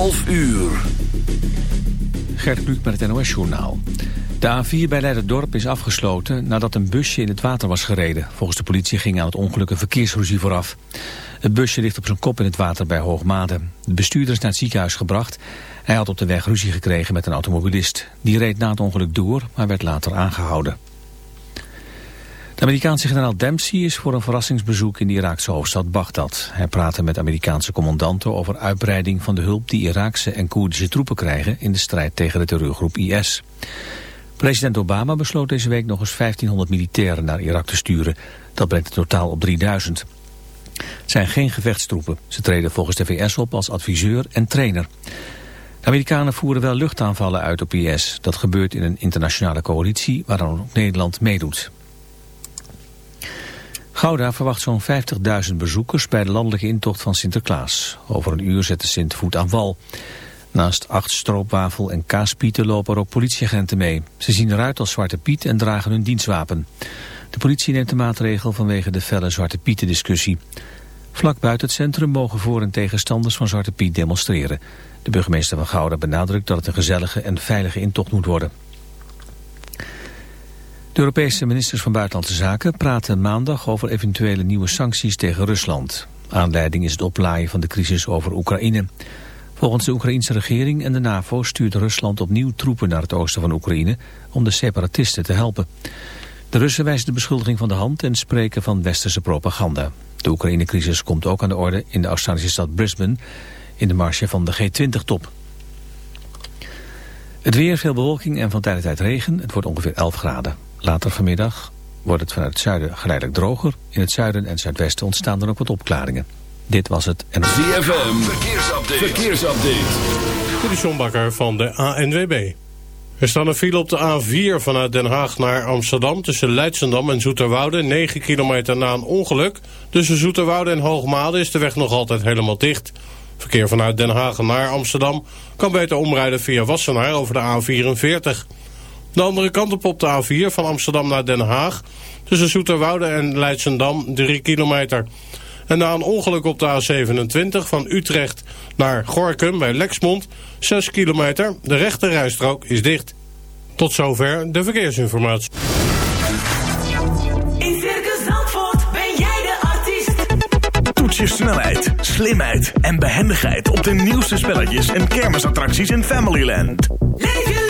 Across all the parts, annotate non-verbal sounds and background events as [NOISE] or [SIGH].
11 uur. Gert Kluk met het NOS-journaal. De A4 bij Leiderdorp is afgesloten nadat een busje in het water was gereden. Volgens de politie ging aan het ongeluk een verkeersruzie vooraf. Het busje ligt op zijn kop in het water bij Hoogmade. De bestuurder is naar het ziekenhuis gebracht. Hij had op de weg ruzie gekregen met een automobilist. Die reed na het ongeluk door, maar werd later aangehouden. De Amerikaanse generaal Dempsey is voor een verrassingsbezoek in de Iraakse hoofdstad Baghdad. Hij praatte met Amerikaanse commandanten over uitbreiding van de hulp die Iraakse en Koerdische troepen krijgen in de strijd tegen de terreurgroep IS. President Obama besloot deze week nog eens 1500 militairen naar Irak te sturen. Dat brengt het totaal op 3000. Het zijn geen gevechtstroepen. Ze treden volgens de VS op als adviseur en trainer. De Amerikanen voeren wel luchtaanvallen uit op IS. Dat gebeurt in een internationale coalitie waaraan ook Nederland meedoet. Gouda verwacht zo'n 50.000 bezoekers bij de landelijke intocht van Sinterklaas. Over een uur zet de Sint voet aan wal. Naast acht stroopwafel en kaaspieten lopen er ook politieagenten mee. Ze zien eruit als Zwarte Piet en dragen hun dienstwapen. De politie neemt de maatregel vanwege de felle Zwarte Pieten discussie. Vlak buiten het centrum mogen voor- en tegenstanders van Zwarte Piet demonstreren. De burgemeester van Gouda benadrukt dat het een gezellige en veilige intocht moet worden. De Europese ministers van Buitenlandse Zaken praten maandag over eventuele nieuwe sancties tegen Rusland. Aanleiding is het oplaaien van de crisis over Oekraïne. Volgens de Oekraïnse regering en de NAVO stuurt Rusland opnieuw troepen naar het oosten van Oekraïne om de separatisten te helpen. De Russen wijzen de beschuldiging van de hand en spreken van westerse propaganda. De Oekraïne-crisis komt ook aan de orde in de Australische stad Brisbane in de marge van de G20-top. Het weer, veel bewolking en van tijd tot tijd regen. Het wordt ongeveer 11 graden. Later vanmiddag wordt het vanuit het zuiden geleidelijk droger. In het zuiden en zuidwesten ontstaan dan ook wat opklaringen. Dit was het en... ZFM, verkeersupdate. verkeersupdate. Dit is John Bakker van de ANWB. Er staan een file op de A4 vanuit Den Haag naar Amsterdam... tussen Leidsendam en Zoeterwoude, 9 kilometer na een ongeluk. Tussen Zoeterwoude en Hoogmade is de weg nog altijd helemaal dicht. Verkeer vanuit Den Haag naar Amsterdam... kan beter omrijden via Wassenaar over de A44... De andere kant op op de A4 van Amsterdam naar Den Haag. Tussen Zoeterwoude en Leidsendam 3 kilometer. En na een ongeluk op de A27 van Utrecht naar Gorkum bij Lexmond 6 kilometer. De rechte rijstrook is dicht. Tot zover de verkeersinformatie. In Circus Zandvoort ben jij de artiest. Toets je snelheid, slimheid en behendigheid op de nieuwste spelletjes en kermisattracties in Familyland. Leef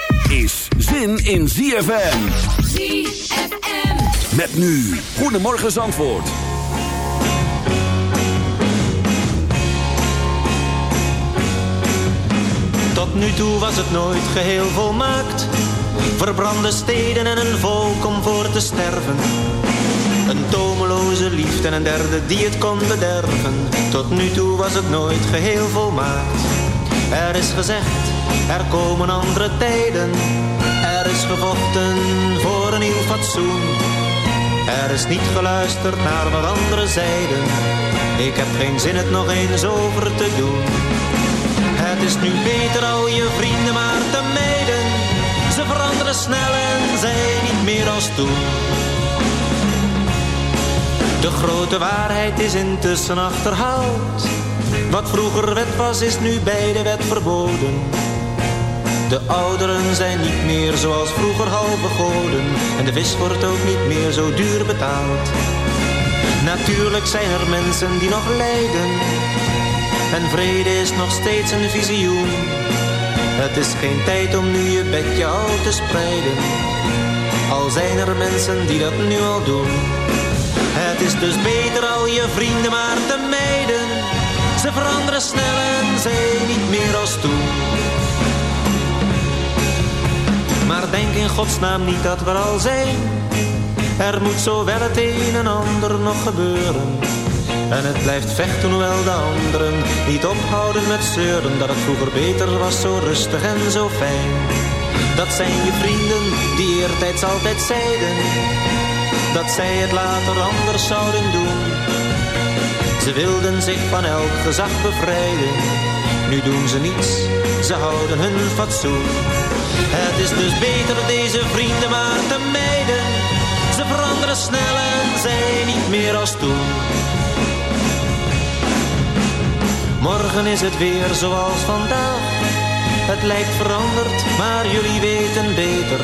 is zin in ZFM. ZFM. Met nu, Goedemorgen Zandvoort. Tot nu toe was het nooit geheel volmaakt. Verbrande steden en een volk om voor te sterven. Een tomeloze liefde en een derde die het kon bederven. Tot nu toe was het nooit geheel volmaakt. Er is gezegd, er komen andere tijden. Er is gevochten voor een nieuw fatsoen. Er is niet geluisterd naar wat anderen zeiden. Ik heb geen zin het nog eens over te doen. Het is nu beter al je vrienden maar te mijden. Ze veranderen snel en zijn niet meer als toen. De grote waarheid is intussen achterhaald. Wat vroeger wet was, is nu bij de wet verboden. De ouderen zijn niet meer zoals vroeger halve goden. En de vis wordt ook niet meer zo duur betaald. Natuurlijk zijn er mensen die nog lijden. En vrede is nog steeds een visioen. Het is geen tijd om nu je bedje al te spreiden. Al zijn er mensen die dat nu al doen. Het is dus beter al je vrienden maar te mijden. Ze veranderen snel en zijn niet meer als toen. In godsnaam niet dat we al zijn. Er moet zo wel het een en ander nog gebeuren. En het blijft vechten hoewel de anderen niet ophouden met zeuren. Dat het vroeger beter was, zo rustig en zo fijn. Dat zijn je vrienden die eertijds altijd zeiden. Dat zij het later anders zouden doen. Ze wilden zich van elk gezag bevrijden. Nu doen ze niets, ze houden hun fatsoen. Het is dus beter deze vrienden maar te mijden. Ze veranderen snel en zijn niet meer als toen. Morgen is het weer zoals vandaag. Het lijkt veranderd, maar jullie weten beter.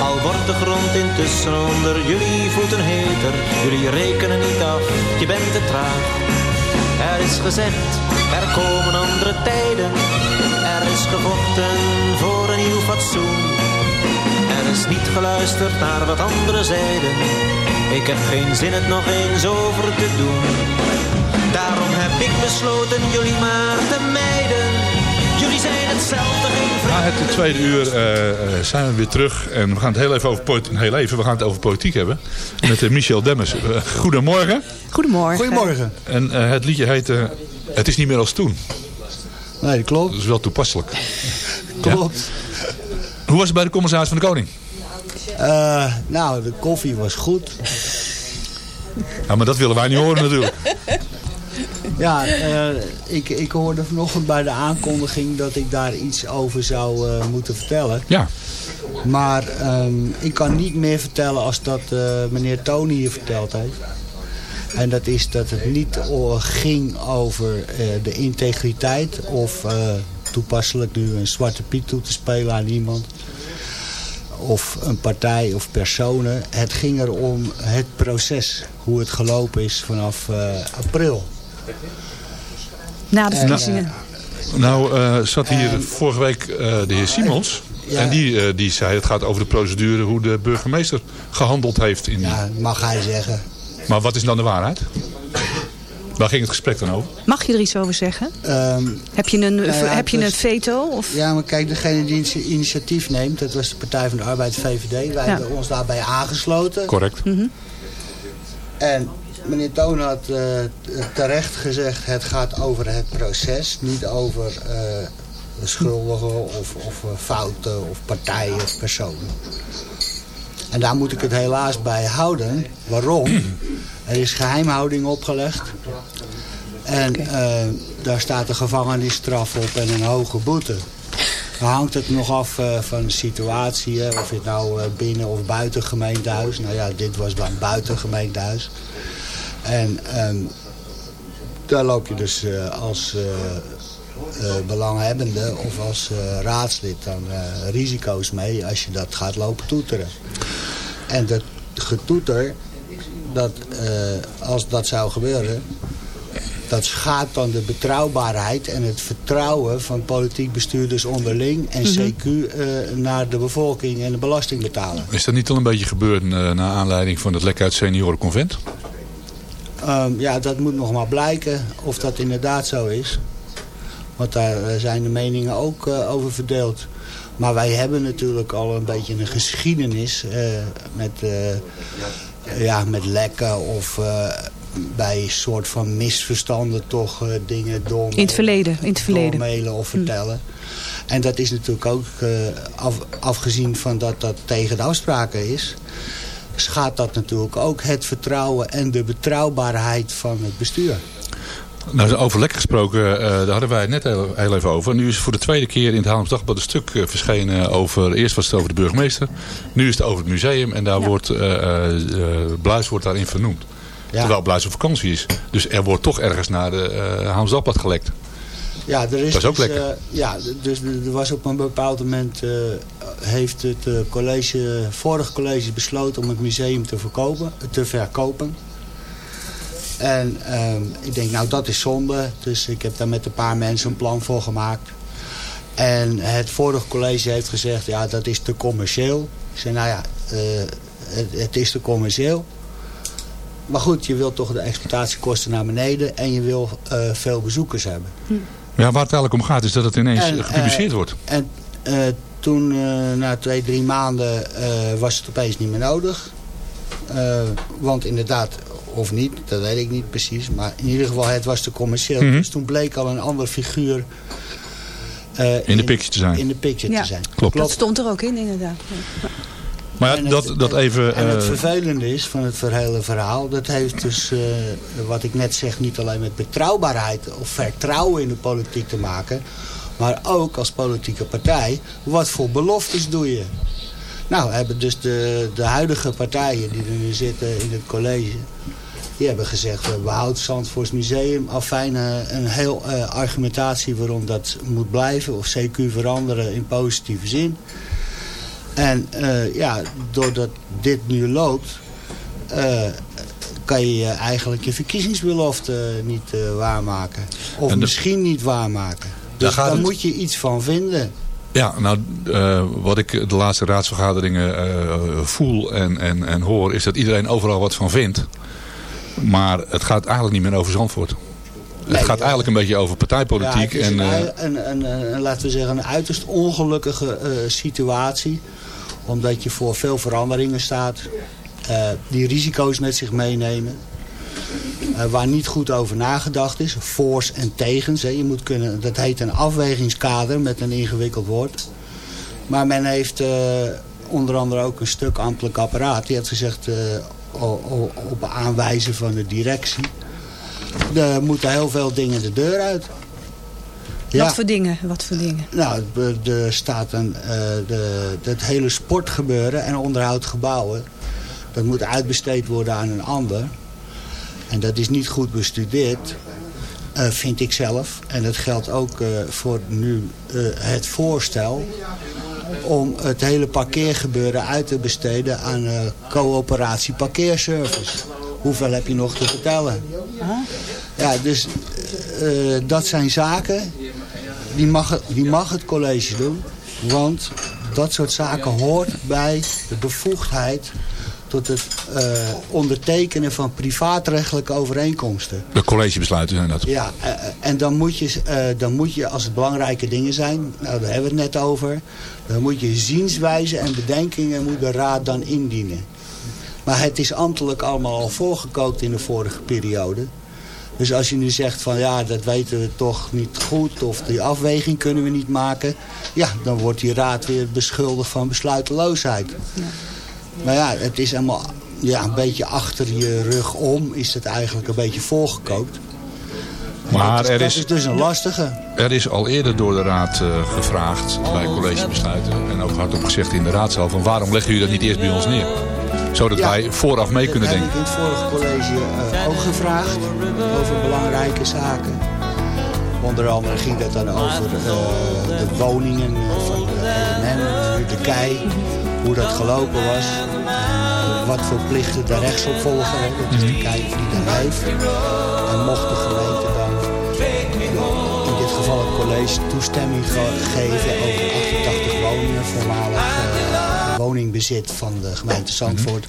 Al wordt de grond intussen onder jullie voeten heter. Jullie rekenen niet af, je bent te traag. Er is gezegd, er komen andere tijden. Er is gevochten voor een nieuw fatsoen. Er is niet geluisterd naar wat anderen zeiden. Ik heb geen zin het nog eens over te doen. Daarom heb ik besloten jullie maar te mijden. Jullie zijn hetzelfde, geen Na het tweede uur eh, eh, zijn we weer terug. En we gaan het heel even over, politi- heel even, we gaan het over politiek hebben. Met eh, Michel Demmers. Goedemorgen. Goedemorgen. Goedemorgen. En eh, het liedje heet eh, Het is niet meer als toen. Nee, dat klopt. Dat is wel toepasselijk. [LAUGHS] Klopt. Hoe was het bij de commissaris van de Koning? Eh, nou, de koffie was goed. Ja, maar dat willen wij niet horen natuurlijk. [LAUGHS] Ja, eh, ik, ik hoorde vanochtend bij de aankondiging dat ik daar iets over zou eh, moeten vertellen. Ja. Maar ehm, ik kan niet meer vertellen als dat meneer Tony hier verteld heeft. En dat is dat het niet ging over eh, de integriteit of eh, toepasselijk nu een zwarte piet toe te spelen aan iemand. Of een partij of personen. Het ging er om het proces. Hoe het gelopen is vanaf eh, april. Na de En, verkiezingen. Nou eh, zat hier En- vorige week eh, de heer Simons. Ja. En die, eh, die zei het gaat over de procedure hoe de burgemeester gehandeld heeft. In die... Ja, mag hij zeggen. Maar wat is dan de waarheid? Waar ging het gesprek dan over? Mag je er iets over zeggen? Ehm, Heb je een, Nou ja, heb je een veto? Of? Ja, maar kijk, degene die het initiatief neemt, dat was de Partij van de Arbeid, VVD. Wij Ja. hebben ons daarbij aangesloten. Correct. En meneer Toon had eh, terecht gezegd, het gaat over het proces, niet over eh, de schuldigen of, of eh, fouten of partijen of personen. En daar moet ik het helaas bij houden. Waarom? Er is geheimhouding opgelegd. En eh, daar staat een gevangenisstraf op en een hoge boete. Dan hangt het nog af eh, van de situatie. Hè, of je het nou eh, binnen of buiten gemeentehuis. Nou ja, dit was dan buiten gemeentehuis. En ehm, daar loop je dus als belanghebbende of als raadslid dan risico's mee als je dat gaat lopen toeteren. En dat getoeter, dat, eh, als dat zou gebeuren, dat schaadt dan de betrouwbaarheid en het vertrouwen van politiek bestuurders onderling en CQ eh, naar de bevolking en de belastingbetaler. Is dat niet al een beetje gebeurd uh, naar aanleiding van het lek uit seniorenconvent? Um, ja, dat moet nog maar blijken of dat inderdaad zo is. Want daar uh, zijn de meningen ook uh, over verdeeld. Maar wij hebben natuurlijk al een beetje een geschiedenis uh, met, ja, met lekken of bij een soort van misverstanden toch dingen door In het verleden. In het verleden. mailen of vertellen. En dat is natuurlijk ook, af, afgezien van dat dat tegen de afspraken is schaadt dat natuurlijk ook het vertrouwen en de betrouwbaarheid van het bestuur. Nou, over lek gesproken, uh, daar hadden wij het net heel, heel, even over. Nu is voor de tweede keer in het Haarlems Dagblad een stuk uh, verschenen over... Eerst was het over de burgemeester, nu is het over het museum en daar ja. wordt, uh, Bluis wordt daarin vernoemd. Terwijl Bluis op vakantie is. Dus er wordt toch ergens naar de uh, Haamsdalpad gelekt. Ja, er is Dat is ook dus, lekker. eh, ja, dus er was op een bepaald moment... eh, heeft het eh, college, vorige college besloten om het museum te, verkopen, te verkopen. En ehm, ik denk, nou dat is zonde. Dus ik heb daar met een paar mensen een plan voor gemaakt. En het vorige college heeft gezegd, ja dat is te commercieel. Ik zei, nou ja, eh, het, het is te commercieel. Maar goed, je wilt toch de exploitatiekosten naar beneden en je wil eh, veel bezoekers hebben. Ja, waar het eigenlijk om gaat is dat het ineens En, gepubliceerd eh, wordt. En eh, toen, eh, na twee, drie maanden, eh, was het opeens niet meer nodig. Eh, want inderdaad, of niet, dat weet ik niet precies. Maar in ieder geval, het was te commercieel. Mhm. Dus toen bleek al een andere figuur... eh, In de picture te zijn. In de picture Ja, te zijn. Klopt. Dat stond er ook in, inderdaad. Ja. Maar ja, En het- dat, dat even... En het eh, vervelende is van het hele verhaal... dat heeft dus, eh, wat ik net zeg... niet alleen met betrouwbaarheid of vertrouwen in de politiek te maken... maar ook als politieke partij... wat voor beloftes doe je? Nou, hebben dus de, de huidige partijen die er nu zitten in het college... die hebben gezegd, we behouden Zandvoorts Museum. Afijn, eh, een heel eh, argumentatie waarom dat moet blijven... of CQ veranderen in positieve zin... En eh, ja, doordat dit nu loopt, eh, kan je eigenlijk je verkiezingsbelofte niet eh, waarmaken. Of de- misschien niet waarmaken. Dus daar het- moet je iets van vinden. Ja, nou, eh, wat ik de laatste raadsvergaderingen eh, voel en, en, en hoor... is dat iedereen overal wat van vindt. Maar het gaat eigenlijk niet meer over Zandvoort. Nee, het gaat ja. eigenlijk een beetje over partijpolitiek. Ja, het is en, een, eh, een, een, een- laten we zeggen, een uiterst ongelukkige eh, situatie. Omdat je voor veel veranderingen staat. eh, die risico's met zich meenemen. eh, waar niet goed over nagedacht is. Voor's en tegens. Hè. Je moet kunnen, dat heet een afwegingskader met een ingewikkeld woord. Maar men heeft eh, onder andere ook een stuk ambtelijk apparaat. Die heeft gezegd eh, op aanwijzen van de directie. Er moeten heel veel dingen de deur uit. Wat voor dingen? Wat voor dingen? Nou, er- staat een, eh, de, het hele sportgebeuren en onderhoud gebouwen. Dat moet uitbesteed worden aan een ander. En dat is niet goed bestudeerd, eh, vind ik zelf. En dat geldt ook eh, voor nu het voorstel om het hele parkeergebeuren uit te besteden aan eh, coöperatie parkeerservice. Hoeveel heb je nog te vertellen? Ja, dus eh, dat zijn zaken die mag, die mag het college doen. Want dat soort zaken hoort bij de bevoegdheid tot het eh, ondertekenen van privaatrechtelijke overeenkomsten. de collegebesluiten zijn dat. Ja, eh, en dan moet, je, eh, dan moet je, als het belangrijke dingen zijn, nou daar hebben we het net over, dan moet je zienswijze en bedenkingen moet de raad dan indienen. Maar het is ambtelijk allemaal al voorgekookt in de vorige periode. Dus als je nu zegt van ja, dat weten we toch niet goed of die afweging kunnen we niet maken. Ja, dan wordt die raad weer beschuldigd van besluiteloosheid. Maar ja, het is allemaal ja, een beetje achter je rug om is het eigenlijk een beetje voorgekookt. Maar dat, er dat is, is dus een lastige. er is al eerder door de raad eh, gevraagd bij collegebesluiten. En ook hardop gezegd in de raadzaal van waarom leggen jullie dat niet eerst bij ons neer? Zodat Ja. wij vooraf mee kunnen denken. heb ik in het vorige college eh, ook gevraagd over belangrijke zaken. Onder andere ging dat dan over eh, de woningen van de nu de KEI. Hoe dat gelopen was. Wat voor plichten de rechtsopvolger, dat is de die dat heeft. En mocht de gemeente dan in dit geval het college toestemming ge- geven over 88 woningen, voormalig eh, woningbezit van de gemeente Zandvoort,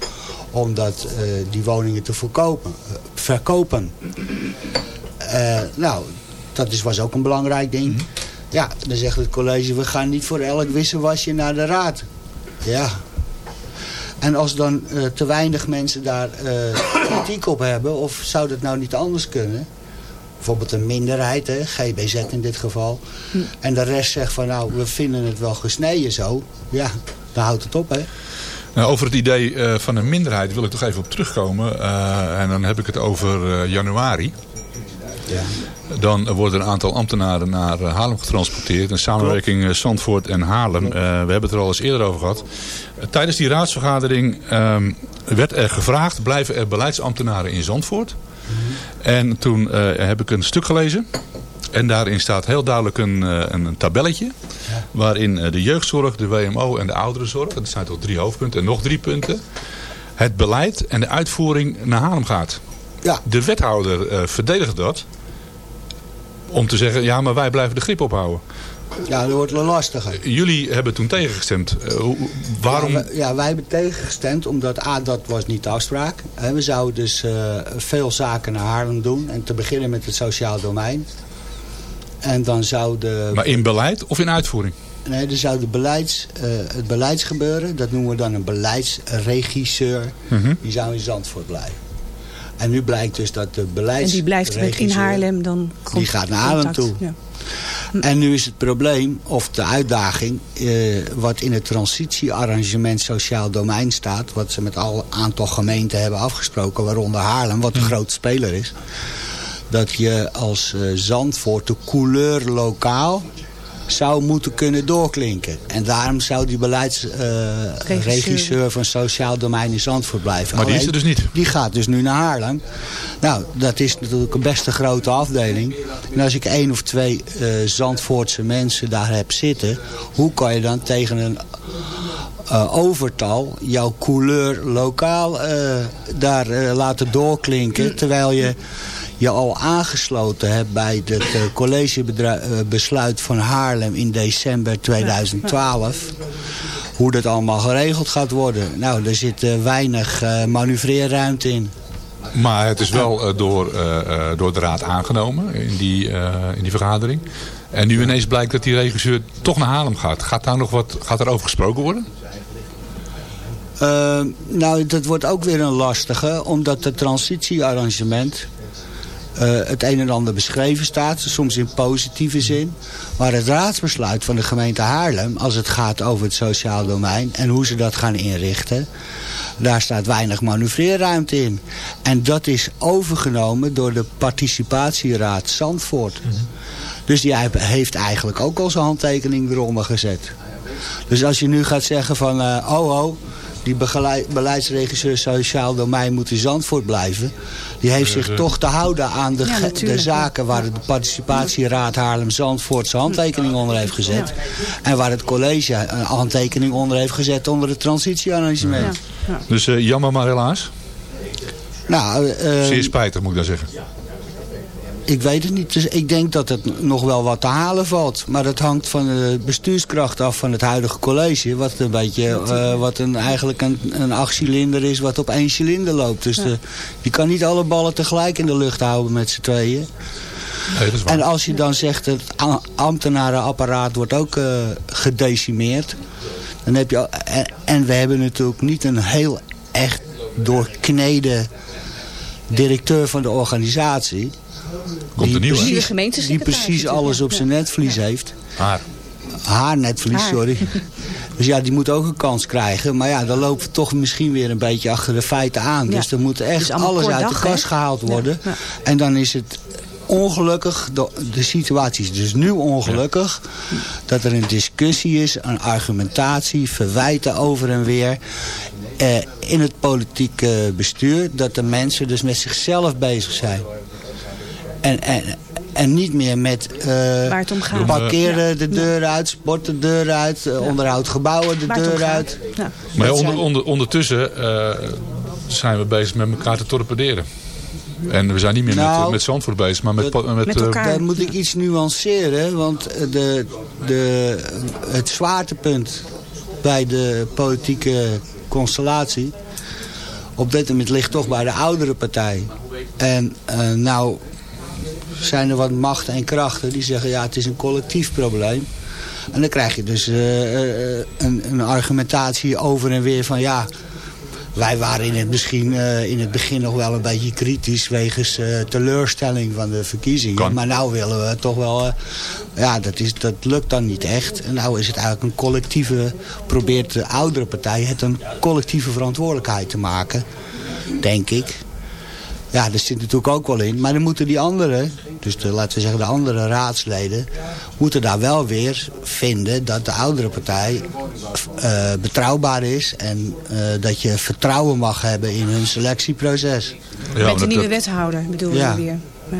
om dat, eh, die woningen te verkopen. eh, verkopen. Nou, dat is, was ook een belangrijk ding. Ja, dan zegt het college, we gaan niet voor elk wisselwasje naar de raad. Ja. En als dan eh, te weinig mensen daar eh, [COUGHS] kritiek op hebben, of zou dat nou niet anders kunnen? Bijvoorbeeld een minderheid, hè, GBZ in dit geval. En de rest zegt van nou, we vinden het wel gesneden zo. Ja, dan houdt het op hè. Nou, over het idee eh, van een minderheid wil ik toch even op terugkomen. Eh, en dan heb ik het over eh, Dan worden een aantal ambtenaren naar eh, Haarlem getransporteerd. Een samenwerking eh, Zandvoort en Haarlem. Eh, we hebben het er al eens eerder over gehad. Eh, tijdens die raadsvergadering ehm, werd er gevraagd... blijven er beleidsambtenaren in Zandvoort? En toen heb ik een stuk gelezen. En daarin staat heel duidelijk een, een, een tabelletje. Waarin de jeugdzorg, de WMO en de ouderenzorg. Dat zijn toch drie hoofdpunten. En nog drie punten. Het beleid en de uitvoering naar Haarlem gaat. Ja. De wethouder verdedigt dat. Om te zeggen, ja maar wij blijven de grip ophouden. Ja, dat wordt wel lastiger. Jullie hebben toen tegengestemd. Eh, waarom... Ja, wij, ja, wij hebben tegengestemd, omdat A, dat was niet de afspraak. We zouden dus eh, veel zaken naar Haarlem doen. En te beginnen met het sociaal domein. En dan zou de... Maar in beleid of in uitvoering? Nee, er zou de beleids, eh, het beleidsgebeuren, dat noemen we dan een beleidsregisseur, Mhm. die zou in Zandvoort blijven. En nu blijkt dus dat de En beleids. die blijft met in Haarlem dan... Die gaat naar Haarlem toe. Ja. En nu is het probleem, of de uitdaging, eh, wat in het transitiearrangement sociaal domein staat, wat ze met al aantal gemeenten hebben afgesproken, waaronder Haarlem, wat een grote speler is, dat je als eh, Zandvoort de couleur lokaal zou moeten kunnen doorklinken. En daarom zou die beleidsregisseur regisseur van sociaal domein in Zandvoort blijven. Maar die is er dus niet. Die gaat dus nu naar Haarlem. Nou, dat is natuurlijk een best een grote afdeling. En als ik één of twee eh, Zandvoortse mensen daar heb zitten... hoe kan je dan tegen een eh, overtal jouw couleur lokaal eh, daar eh, laten doorklinken... terwijl je je al aangesloten hebt bij het eh, collegebesluit van Haarlem in december 2012 hoe dat allemaal geregeld gaat worden. Nou, er zit eh, weinig eh, manoeuvreerruimte in. Maar het is wel eh, door, eh, eh, door de raad aangenomen in die, eh, in die vergadering. En nu ineens blijkt dat die regisseur toch naar Haarlem gaat. Gaat daar nog wat gaat er over gesproken worden? Eh, nou, dat wordt ook weer een lastige, omdat het transitiearrangement eh, het een en ander beschreven staat, soms in positieve zin. Maar het raadsbesluit van de gemeente Haarlem, als het gaat over het sociaal domein en hoe ze dat gaan inrichten, daar staat weinig manoeuvreerruimte in. En dat is overgenomen door de participatieraad Zandvoort. Dus die heeft eigenlijk ook al zijn handtekening eronder gezet. Dus als je nu gaat zeggen van, eh, oh oh, die beleidsregisseur sociaal domein moet in Zandvoort blijven. Die heeft zich Eh, toch te houden aan de, Ja, de zaken waar de participatieraad Haarlem-Zandvoort zijn handtekening onder heeft gezet. En waar het college een handtekening onder heeft gezet onder het transitiearrangement. Dus eh, jammer maar helaas. Nou, eh, Zeer spijtig moet ik dan zeggen. Ik weet het niet. Dus ik denk dat het nog wel wat te halen valt. Maar dat hangt van de bestuurskracht af van het huidige college. Wat een beetje, eh, wat een, eigenlijk een, een achtcilinder is wat op één cilinder loopt. Dus de, je kan niet alle ballen tegelijk in de lucht houden met z'n tweeën. Nee. En als je dan zegt het ambtenarenapparaat wordt ook eh, gedecimeerd. Dan heb je, al- en, en we hebben natuurlijk niet een heel echt doorkneden directeur van de organisatie. Komt. Nieuwe precies, die precies alles op zijn netvlies heeft. Maar Haar netvlies, Haar. sorry. [LAUGHS] Dus ja, die moet ook een kans krijgen. Maar ja, dan lopen we toch misschien weer een beetje achter de feiten aan. Ja. Dus er moet echt is allemaal alles uit de kast gehaald Ja, worden. ja. En dan is het ongelukkig, de, de situatie is dus nu ongelukkig... dat er een discussie is, een argumentatie, verwijten over en weer... Eh, in het politieke bestuur... dat de mensen dus met zichzelf bezig zijn. En, en, en niet meer met... eh, Waar het om gaat. Parkeren de deur uit, sport de deur uit, eh, onderhoud gebouwen de deur uit. Ja. Maar ja, Dat onder, zijn- onder, ondertussen eh, zijn we bezig met elkaar te torpederen. En we zijn niet meer met, Nou, met Zandvoort bezig, maar met, met, Met elkaar. Daar moet ik iets nuanceren, want de, de, het zwaartepunt bij de politieke constellatie op dit moment ligt toch bij de oudere partij. En eh, nou zijn er wat machten en krachten die zeggen ja het is een collectief probleem. En dan krijg je dus eh, eh, een, een argumentatie over en weer van ja... Wij waren in het, misschien, eh, in het begin nog wel een beetje kritisch wegens eh, teleurstelling van de verkiezingen. Kan. Maar nou willen we toch wel... ja, dat, is, dat lukt dan niet echt. En nou is het eigenlijk een collectieve... probeert de oudere partij het een collectieve verantwoordelijkheid te maken. Denk ik. Ja, dat zit natuurlijk ook wel in. Maar dan moeten die anderen, dus de, laten we zeggen de andere raadsleden... moeten daar wel weer vinden dat de oudere partij eh, betrouwbaar is... en eh, dat je vertrouwen mag hebben in hun selectieproces. met de nieuwe wethouder bedoel Ja. je weer. Ja.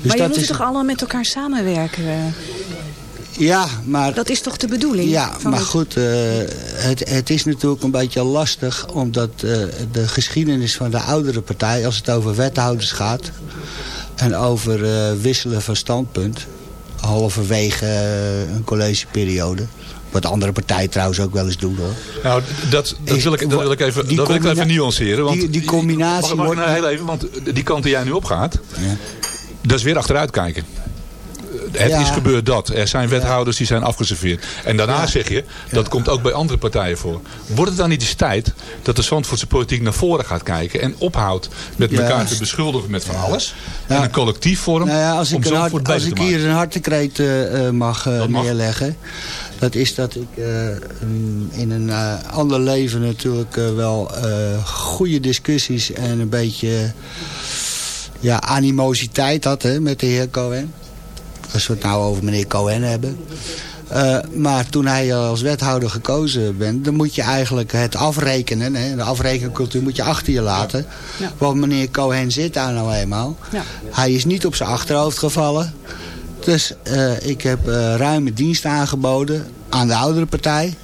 Dus maar je dat moet is- toch allemaal met elkaar samenwerken? Ja, maar... Dat is toch de bedoeling? Ja, maar het- goed, eh, het, het is natuurlijk een beetje lastig... omdat eh, de geschiedenis van de oudere partij... als het over wethouders gaat... en over eh, wisselen van standpunt... halverwege een collegeperiode... wat andere partijen trouwens ook wel eens doen hoor. Nou, dat, dat, Is- wil, ik, dat wil ik even, dat wil ik even nuanceren. Want die- die combinatie Mag, mag wordt- nou heel even, want die kant die jij nu opgaat, dat is weer achteruit kijken. Het Ja. is gebeurd dat. Er zijn wethouders die zijn afgeserveerd. En daarna Ja. zeg je, dat komt ook bij andere partijen voor. Wordt het dan niet eens tijd dat de Zandvoortse politiek naar voren gaat kijken... en ophoudt met elkaar te beschuldigen met van alles... En een collectief vorm Nou ja, als ik, een Zandvoort hart, als ik hier een hartekreet eh, eh, mag, eh, Dat mag. neerleggen... dat is dat ik een- in een ander leven natuurlijk wel goede discussies... en een beetje ja, animositeit had hè, met de heer Cohen. Als we het nou over meneer Cohen hebben... Eh, maar toen hij als wethouder gekozen bent... dan moet je eigenlijk het afrekenen. Hè, de afrekencultuur moet je achter je laten. Ja. Want meneer Cohen zit daar nou eenmaal. Ja. Hij is niet op zijn achterhoofd gevallen. Dus eh, ik heb eh, ruime dienst aangeboden aan de oudere partij.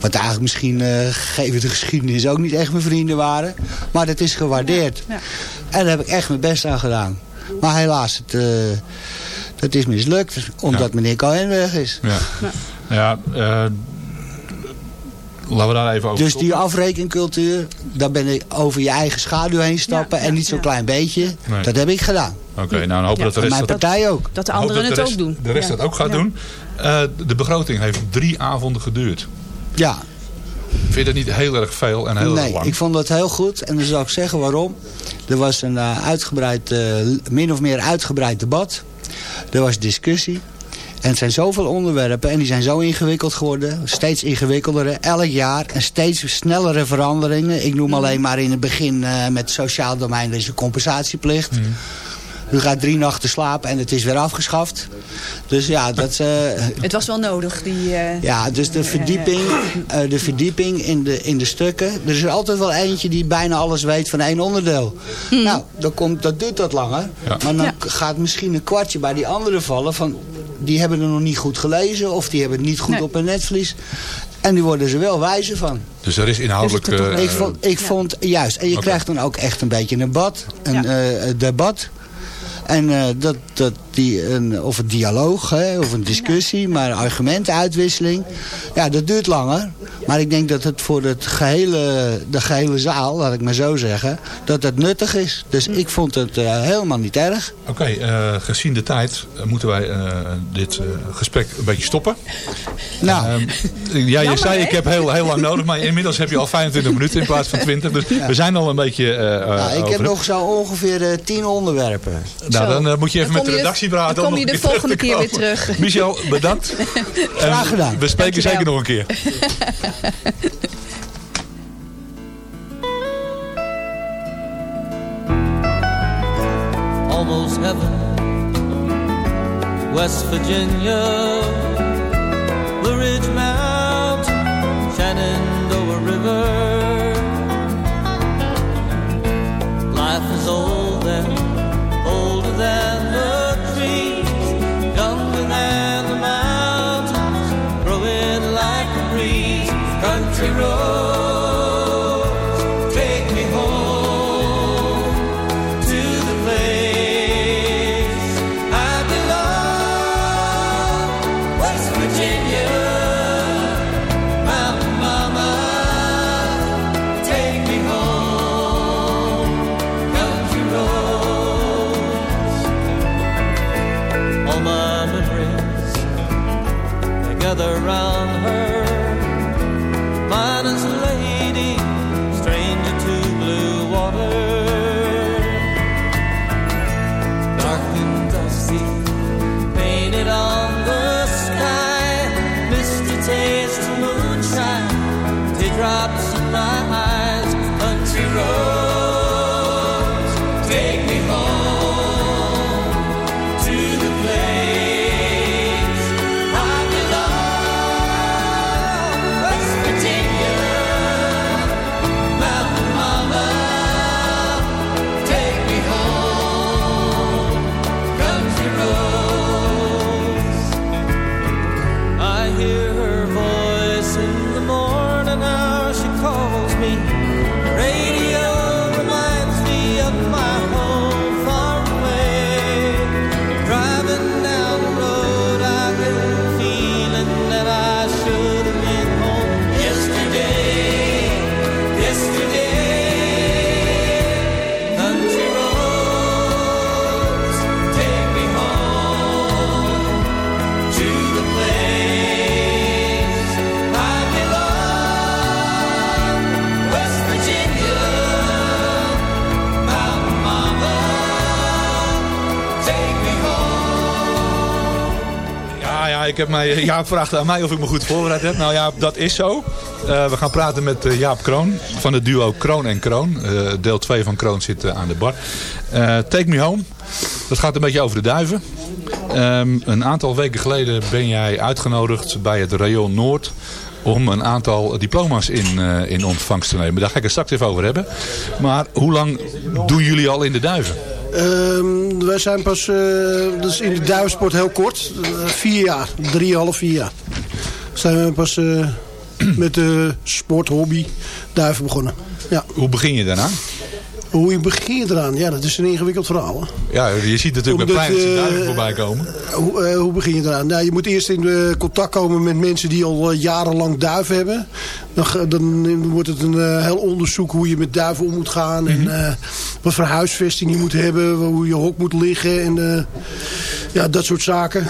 Wat eigenlijk misschien, gegeven de geschiedenis, ook niet echt mijn vrienden waren. Maar dat is gewaardeerd. Ja. En daar heb ik echt mijn best aan gedaan. Maar helaas, het, dat is mislukt. Omdat meneer Cohen weg is. Ja, ja eh, laten we daar even over Dus stoppen. die afrekencultuur, daar ben ik over je eigen schaduw heen stappen. Ja, en ja, niet zo'n ja. klein beetje. Nee. Dat heb ik gedaan. Oké, nou dan hopen Ja, dat de En rest mijn dat, partij ook. Dat de anderen dat het de rest, ook doen. De rest Ja. dat ook gaat Ja. doen. Eh, de begroting heeft drie avonden geduurd. Ja, Vind je dat niet heel erg veel en heel erg nee, lang? ik vond dat heel goed. En dan zal ik zeggen waarom. Er was een eh, uitgebreid, eh, min of meer uitgebreid debat. Er was discussie. En het zijn zoveel onderwerpen en die zijn zo ingewikkeld geworden. Steeds ingewikkelder, elk jaar. En steeds snellere veranderingen. Ik noem alleen maar in het begin eh, met het sociaal domein deze compensatieplicht. U gaat drie nachten slapen en het is weer afgeschaft. Dus ja, dat... eh, Het was wel nodig, die... eh, ja, dus de verdieping, eh, de verdieping in, de, in de stukken. Er is er altijd wel eentje die bijna alles weet van één onderdeel. Nou, dan komt, dat duurt dat langer. Ja. Maar dan Ja. gaat misschien een kwartje bij die anderen vallen. Van, die hebben er nog niet goed gelezen. Of die hebben het niet goed Nee. op hun netvlies. En die worden ze wel wijzer van. Dus er is inhoudelijk... Dus het is toch eh, ik vond, ik vond juist. En je krijgt dan ook echt een beetje een. Een eh, een debat. En eh, dat, dat die, een, of een dialoog, hè, of een discussie, maar argumentenuitwisseling. Ja, dat duurt langer. Maar ik denk dat het voor het gehele, de gehele zaal, laat ik maar zo zeggen, dat het nuttig is. Dus ik vond het eh, helemaal niet erg. Oké, eh, gezien de tijd eh, moeten wij eh, dit eh, gesprek een beetje stoppen. Nou, Ehm, ja, je Jammer, zei ik heb heel, heel lang nodig, maar inmiddels heb je al 25 minuten in plaats van 20. Dus we zijn al een beetje nou, ik over heb nog zo ongeveer eh, tien onderwerpen. Nou, Zo. dan moet je even Dan met de- redactie praten. dan om kom je de volgende keer weer terug. Michel, bedankt. [LAUGHS] Graag gedaan. We spreken zeker nog een keer. almost heaven. West Virginia, Blue Ridge Mountain, Shenandoah River. on her heb mij, Jaap vraagt aan mij of ik me goed voorbereid heb. Nou ja, dat is zo. Eh, we gaan praten met eh, Jaap Kroon van het duo Kroon en Kroon. Eh, deel 2 van Kroon zit eh, aan de bar. Eh, Take Me Home. Dat gaat een beetje over de duiven. Ehm, een aantal weken geleden ben jij uitgenodigd bij het Rayon Noord om een aantal diploma's in, eh, in ontvangst te nemen. Daar ga ik het straks even over hebben. Maar hoe lang doen jullie al in de duiven? Ehm, wij zijn pas, eh, is in de duivensport heel kort, eh, vier jaar, drieënhalf, vier jaar. Zijn we pas eh, [CLEARS THROAT] met de sport, hobby, duiven begonnen. Ja. Hoe begin je daarna? Hoe je begint eraan, ja, dat is een ingewikkeld verhaal. Hè? Ja, je ziet natuurlijk bij Omdat, pleinen eh, duiven voorbij komen. Hoe, eh, hoe begin je eraan? Nou, je moet eerst in eh, contact komen met mensen die al eh, jarenlang duiven hebben. Dan, wordt het een heel onderzoek hoe je met duiven om moet gaan. Mhm. En eh, wat voor huisvesting je moet hebben. Hoe je hok moet liggen. En ja, dat soort zaken.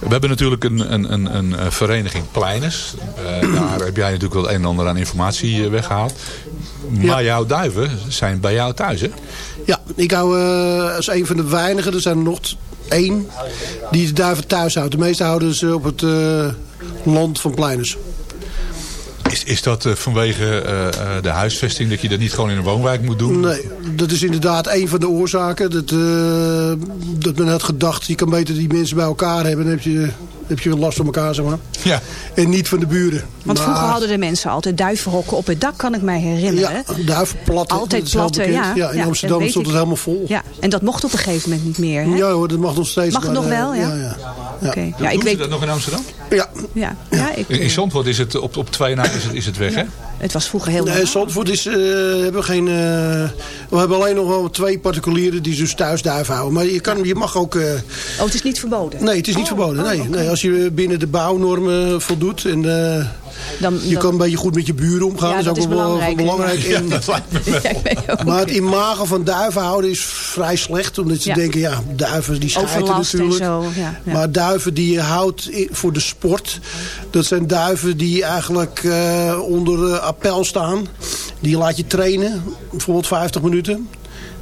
We hebben natuurlijk een, een, een, een vereniging Pleiners. Daar heb jij natuurlijk wel het een en ander aan informatie eh, weggehaald. Maar jouw duiven zijn bij jou thuis, hè? Ja, ik hou eh, als een van de weinigen, er zijn er nog één, die de duiven thuis houdt. De meeste houden ze op het eh, land van Pleiners. Is, is dat eh, vanwege de huisvesting dat je dat niet gewoon in een woonwijk moet doen? Nee, dat is inderdaad een van de oorzaken. Dat, dat men had gedacht, je kan beter die mensen bij elkaar hebben. Dan heb je, heb je last van elkaar, zeg maar. Ja. En niet van de buren. Want vroeger hadden de mensen altijd duivenhokken op het dak, kan ik mij herinneren. Ja, duivenplatten. Altijd dat is heel platten, bekend. ja. in Ja, Amsterdam stond het ik. helemaal vol. Ja, en dat mocht op een gegeven moment niet meer, hè? Ja hoor, dat mag nog steeds. Mag het nog eh, wel, ja? Ja, ja. Ja, ik weet... dat nog in Amsterdam? Ja. Ja, ja ik, In, Zandvoort is het op, op twee na is het, is het weg, hè? het was vroeger heel Nee. Zandvoort is, eh, hebben we geen... eh, we hebben alleen nog wel twee particulieren die dus thuis duiven houden. Maar je, kan, je mag ook... eh, Oh, het is niet verboden? nee, het is niet verboden. Nee, nee, als je binnen de bouwnormen voldoet en eh, Dan, je dan- kan een beetje goed met je buren omgaan. Ja, dat is ook is wel belangrijk, belangrijk. ja. En- Dat lijkt me wel. [LAUGHS] Ja, ik weet ook. maar het imago van duiven houden is vrij slecht. Omdat ze Ja. denken, ja, duiven die schijten Overlast en natuurlijk. zo. Ja, ja. Maar duiven die je houdt voor de sport. Dat zijn duiven die eigenlijk eh, onder eh, appel staan. Die laat je trainen. Bijvoorbeeld 50 minuten.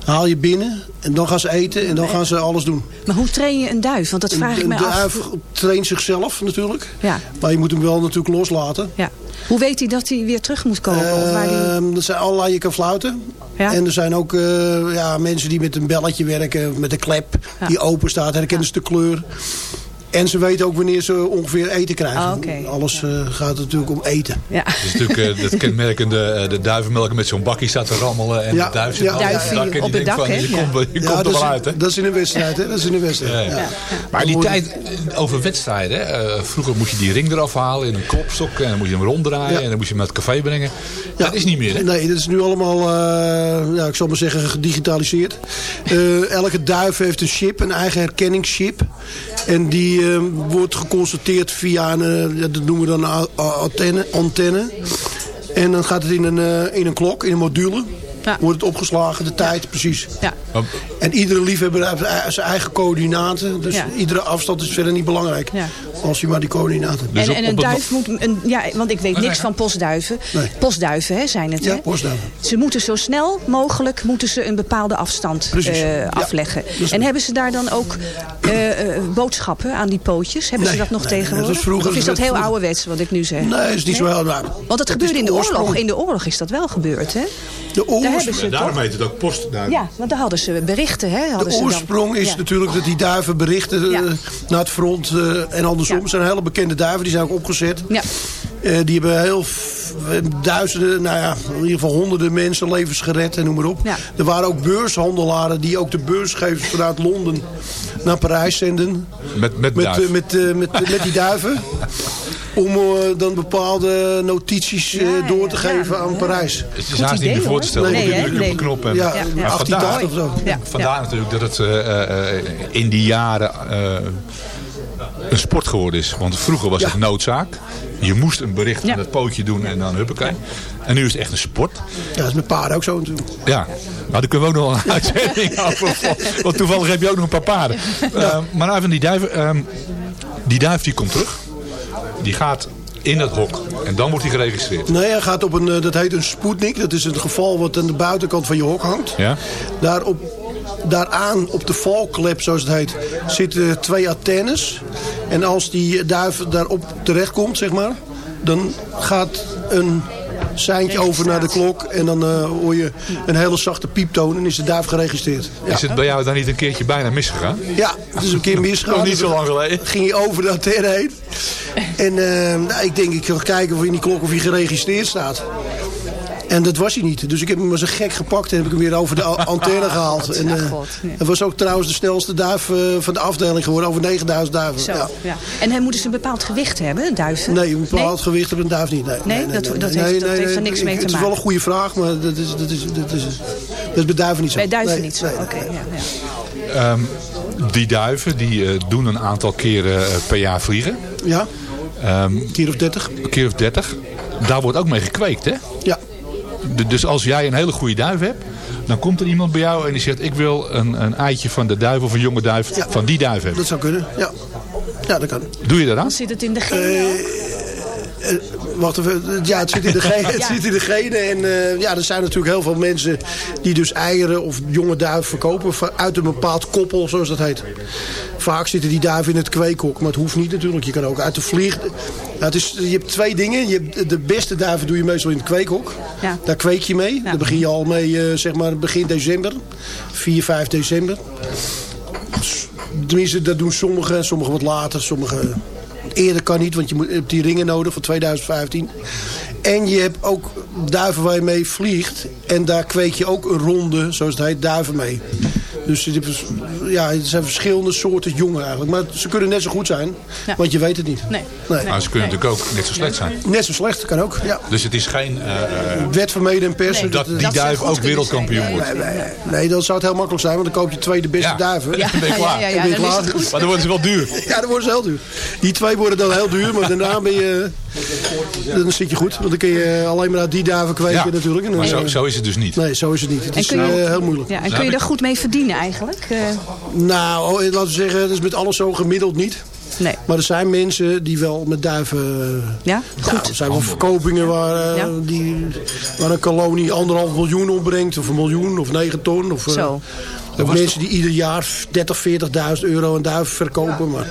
Haal je binnen. En dan gaan ze eten. En dan gaan ze alles doen. Maar hoe train je een duif? Want dat vraag ik Een me af. duif traint zichzelf natuurlijk. Ja, Maar je moet hem wel natuurlijk loslaten. ja. Hoe weet hij dat hij weer terug moet komen? of waar die... Ehm, dat zijn allerlei, je kan fluiten. Ja? En er zijn ook eh, ja, mensen die met een belletje werken, met een klep Ja. die open staat, herkennen ze de kleur. En ze weten ook wanneer ze ongeveer eten krijgen. Oké. Alles eh, gaat natuurlijk om eten. Ja. Dat is natuurlijk eh, dat kenmerkende eh, de duivenmelker met zo'n bakkie staat te rammelen. En Ja, de duif zit ja. op het dak. Op het van, je Ja. komt, je Ja, komt er wel uit, hè? dat is in een wedstrijd. Hè? Dat is in een wedstrijd. Ja, Ja. ja. Maar die tijd over wedstrijden. hè, eh, vroeger moest je die ring eraf halen in een klopstok. En dan moest je hem ronddraaien. Ja. En dan moest je hem naar het café brengen. Ja. Dat is niet meer, hè? Nee, dat is nu allemaal, eh, ja, ik zal maar zeggen, gedigitaliseerd. Eh, elke duif heeft een chip, een eigen herkenningschip. En die eh, wordt geconstateerd via een, eh, dat noemen we dan een antenne, antenne. En dan gaat het in een, eh, in een klok, in een module. Ja. Wordt het opgeslagen, de tijd precies. En iedere liefhebber heeft zijn eigen coördinaten. Dus Ja. iedere afstand is verder niet belangrijk. Ja. Als je maar die coördinaten Dus en, op- en op een duif moet... Een, ja, want ik weet niks van postduiven. Nee. Postduiven hè, zijn het, Ja, hè? postduiven. Ze moeten zo snel mogelijk moeten ze een bepaalde afstand eh, Ja. afleggen. En hebben ze daar dan ook eh, eh, boodschappen aan die pootjes? Hebben Nee, ze dat nog nee, nee, tegenwoordig? dat vroeger- of is dat dat heel vroeger- ouderwets wat ik nu zeg? Nee, is niet zo heel... Nou, Want het is gebeurde in de oorlog. In de oorlog is dat wel gebeurd, hè? De oorsprong, ze Daarom heet het ook postduif. Ja, want daar hadden ze berichten. Hè? Hadden de ze dan. oorsprong is Ja. natuurlijk dat die duiven berichten eh, Ja. naar het front eh, en andersom. Ja. Het zijn hele bekende duiven, die zijn ook opgezet. Ja. Eh, die hebben heel duizenden, nou ja, in ieder geval honderden mensen levens gered en noem maar op. Ja. Er waren ook beurshandelaren die ook de beursgevers vanuit Londen naar Parijs zenden. Met, met, Met, met, met die duiven. [LAUGHS] Om eh, dan bepaalde notities eh, Ja, door te ja, geven ja. aan Parijs. Het is Goed haast niet idee, meer voor te stellen. Nee, op een knop en, Ja, Ja. Maar vandaar, 1880 of zo. Ja, vandaar ja. natuurlijk dat het eh, eh, in die jaren eh, een sport geworden is. Want vroeger was Ja. het noodzaak. Je moest een bericht Ja. aan het pootje doen en dan huppakee. En nu is het echt een sport. Ja, dat is met paarden ook zo natuurlijk. Ja, nou, daar kunnen we ook nog een [LAUGHS] uitzending over. Want toevallig heb je ook nog een paar paarden. Eh, maar nou even die duiven. ehm, die duif die komt terug. Die gaat in dat hok. En dan wordt hij geregistreerd. Nee, hij gaat op een, eh, dat heet een Sputnik. Dat is het geval wat aan de buitenkant van je hok hangt. Ja? Daar op, daaraan, op de valklep, zoals het heet, zitten twee antennes. En als die duif daarop terechtkomt, zeg maar, dan gaat een seintje over naar de klok. En dan eh, hoor je een hele zachte pieptoon en is de duif geregistreerd. Ja, Is het bij jou dan niet een keertje bijna misgegaan? ja het is een keer misgegaan. Nog niet zo lang geleden. Ging je over de antenne heen. En eh, nou, ik denk, ik ga kijken of in die klok of hij geregistreerd staat. En dat was hij niet. Dus ik heb hem als een gek gepakt en heb ik hem weer over de [LAUGHS] antenne gehaald. En, eh, God, ja. Het was ook trouwens de snelste duif eh, van de afdeling geworden. Over 9000 duiven. Zo, Ja. ja. En hij moeten ze een bepaald gewicht hebben, duiven? Nee, een bepaald gewicht op een duif niet. Nee, Nee, dat- dat heeft- dat heeft er niks mee te Het is wel maken. een goede vraag, maar dat is, dat is, dat is, dat is bij duiven niet zo. Bij duiven Nee, niet zo. nee, Oké, nee. ja, ja. Ehm, die duiven die eh, doen een aantal keren eh, per jaar vliegen. Ja, Ehm, een keer of 30. een keer of dertig. Daar wordt ook mee gekweekt, hè? Ja. Dus als jij een hele goede duif hebt, dan komt er iemand bij jou en die zegt... ik wil een, een eitje van de duif of een jonge duif Ja. van die duif hebben. Dat zou kunnen, ja. Ja, dat kan. Doe je dat aan? Dan zit het in de genen. Eh, wacht even. Ja, het zit in de [LAUGHS] genen. Het Ja. zit in de genen. En eh, ja, er zijn natuurlijk heel veel mensen die dus eieren of jonge duiven verkopen van- uit een bepaald koppel, zoals dat heet. Vaak zitten die duiven in het kweekhok, maar het hoeft niet natuurlijk. Je kan ook uit de vlieg. Het is, je hebt twee dingen. Je hebt, de beste duiven doe je meestal in het kweekhok. Ja. Daar kweek je mee. Daar begin je al mee, eh, zeg maar, begin december. 4, 5 december. Tenminste, dat doen sommigen. Sommigen wat later. Sommigen eerder kan niet, want je moet, je hebt die ringen nodig van 2015. En je hebt ook duiven waar je mee vliegt. En daar kweek je ook een ronde, zoals het heet, duiven mee. Dus het is- ja, het zijn verschillende soorten jongen eigenlijk. Maar ze kunnen net zo goed zijn, Ja. want je weet het niet. Nee. Nee. Maar ze kunnen natuurlijk ook net zo slecht zijn. Net zo slecht, kan ook. Ja. Dus het is geen... eh, eh, Wet van mede en persen. Nee, dat die Dat ze duif ook wereldkampioen zijn. wordt. Nee, nee, nee, dan zou het heel makkelijk zijn, want dan koop je twee de beste Ja. duiven. Ja, ben je ja, klaar. ja, ja, Dan ben je dan klaar. Maar dan worden ze wel duur. [LAUGHS] Ja, dan worden ze heel duur. Die twee worden dan heel duur, maar daarna ben je... Dan zit je goed, want dan kun je alleen maar uit die duiven kweken Ja, natuurlijk. En dan, maar zo, eh, zo is het dus niet. Nee, zo is het niet. Het En is kun je- eh, heel moeilijk. Ja, en kun je daar goed mee verdienen eigenlijk? Eh, Nou, oh, laten we zeggen, dat is met alles zo gemiddeld niet. nee. Maar er zijn mensen die wel met duiven... Ja? Nou, er zijn wel verkopingen waar, eh, Ja. die, waar een kolonie anderhalf miljoen opbrengt. Of een miljoen of negen ton. Of, Zo. Ook mensen die ieder jaar 30, 40.000 euro een duif verkopen. Maar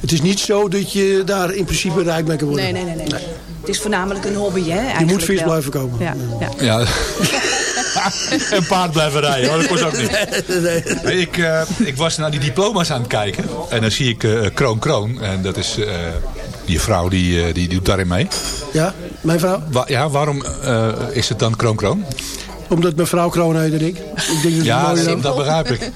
het is niet zo dat je daar in principe rijk mee kan worden. Nee, nee, nee, nee. Het is voornamelijk een hobby, hè? Je eigenlijk moet vis wel. blijven kopen. Ja, ja. Ja. [LAUGHS] en paard blijven rijden, hoor. dat kost ook niet. Nee, Ik, eh, ik was naar die diploma's aan het kijken. En dan zie ik eh, Kroon Kroon. En dat is eh, die vrouw die, eh, die doet daarin mee. Ja, mijn vrouw? Wa- ja, waarom eh, is het dan Kroon Kroon? Omdat mijn vrouw kroon heet en ik. Ik denk dat Ja, dat, dat begrijp ik.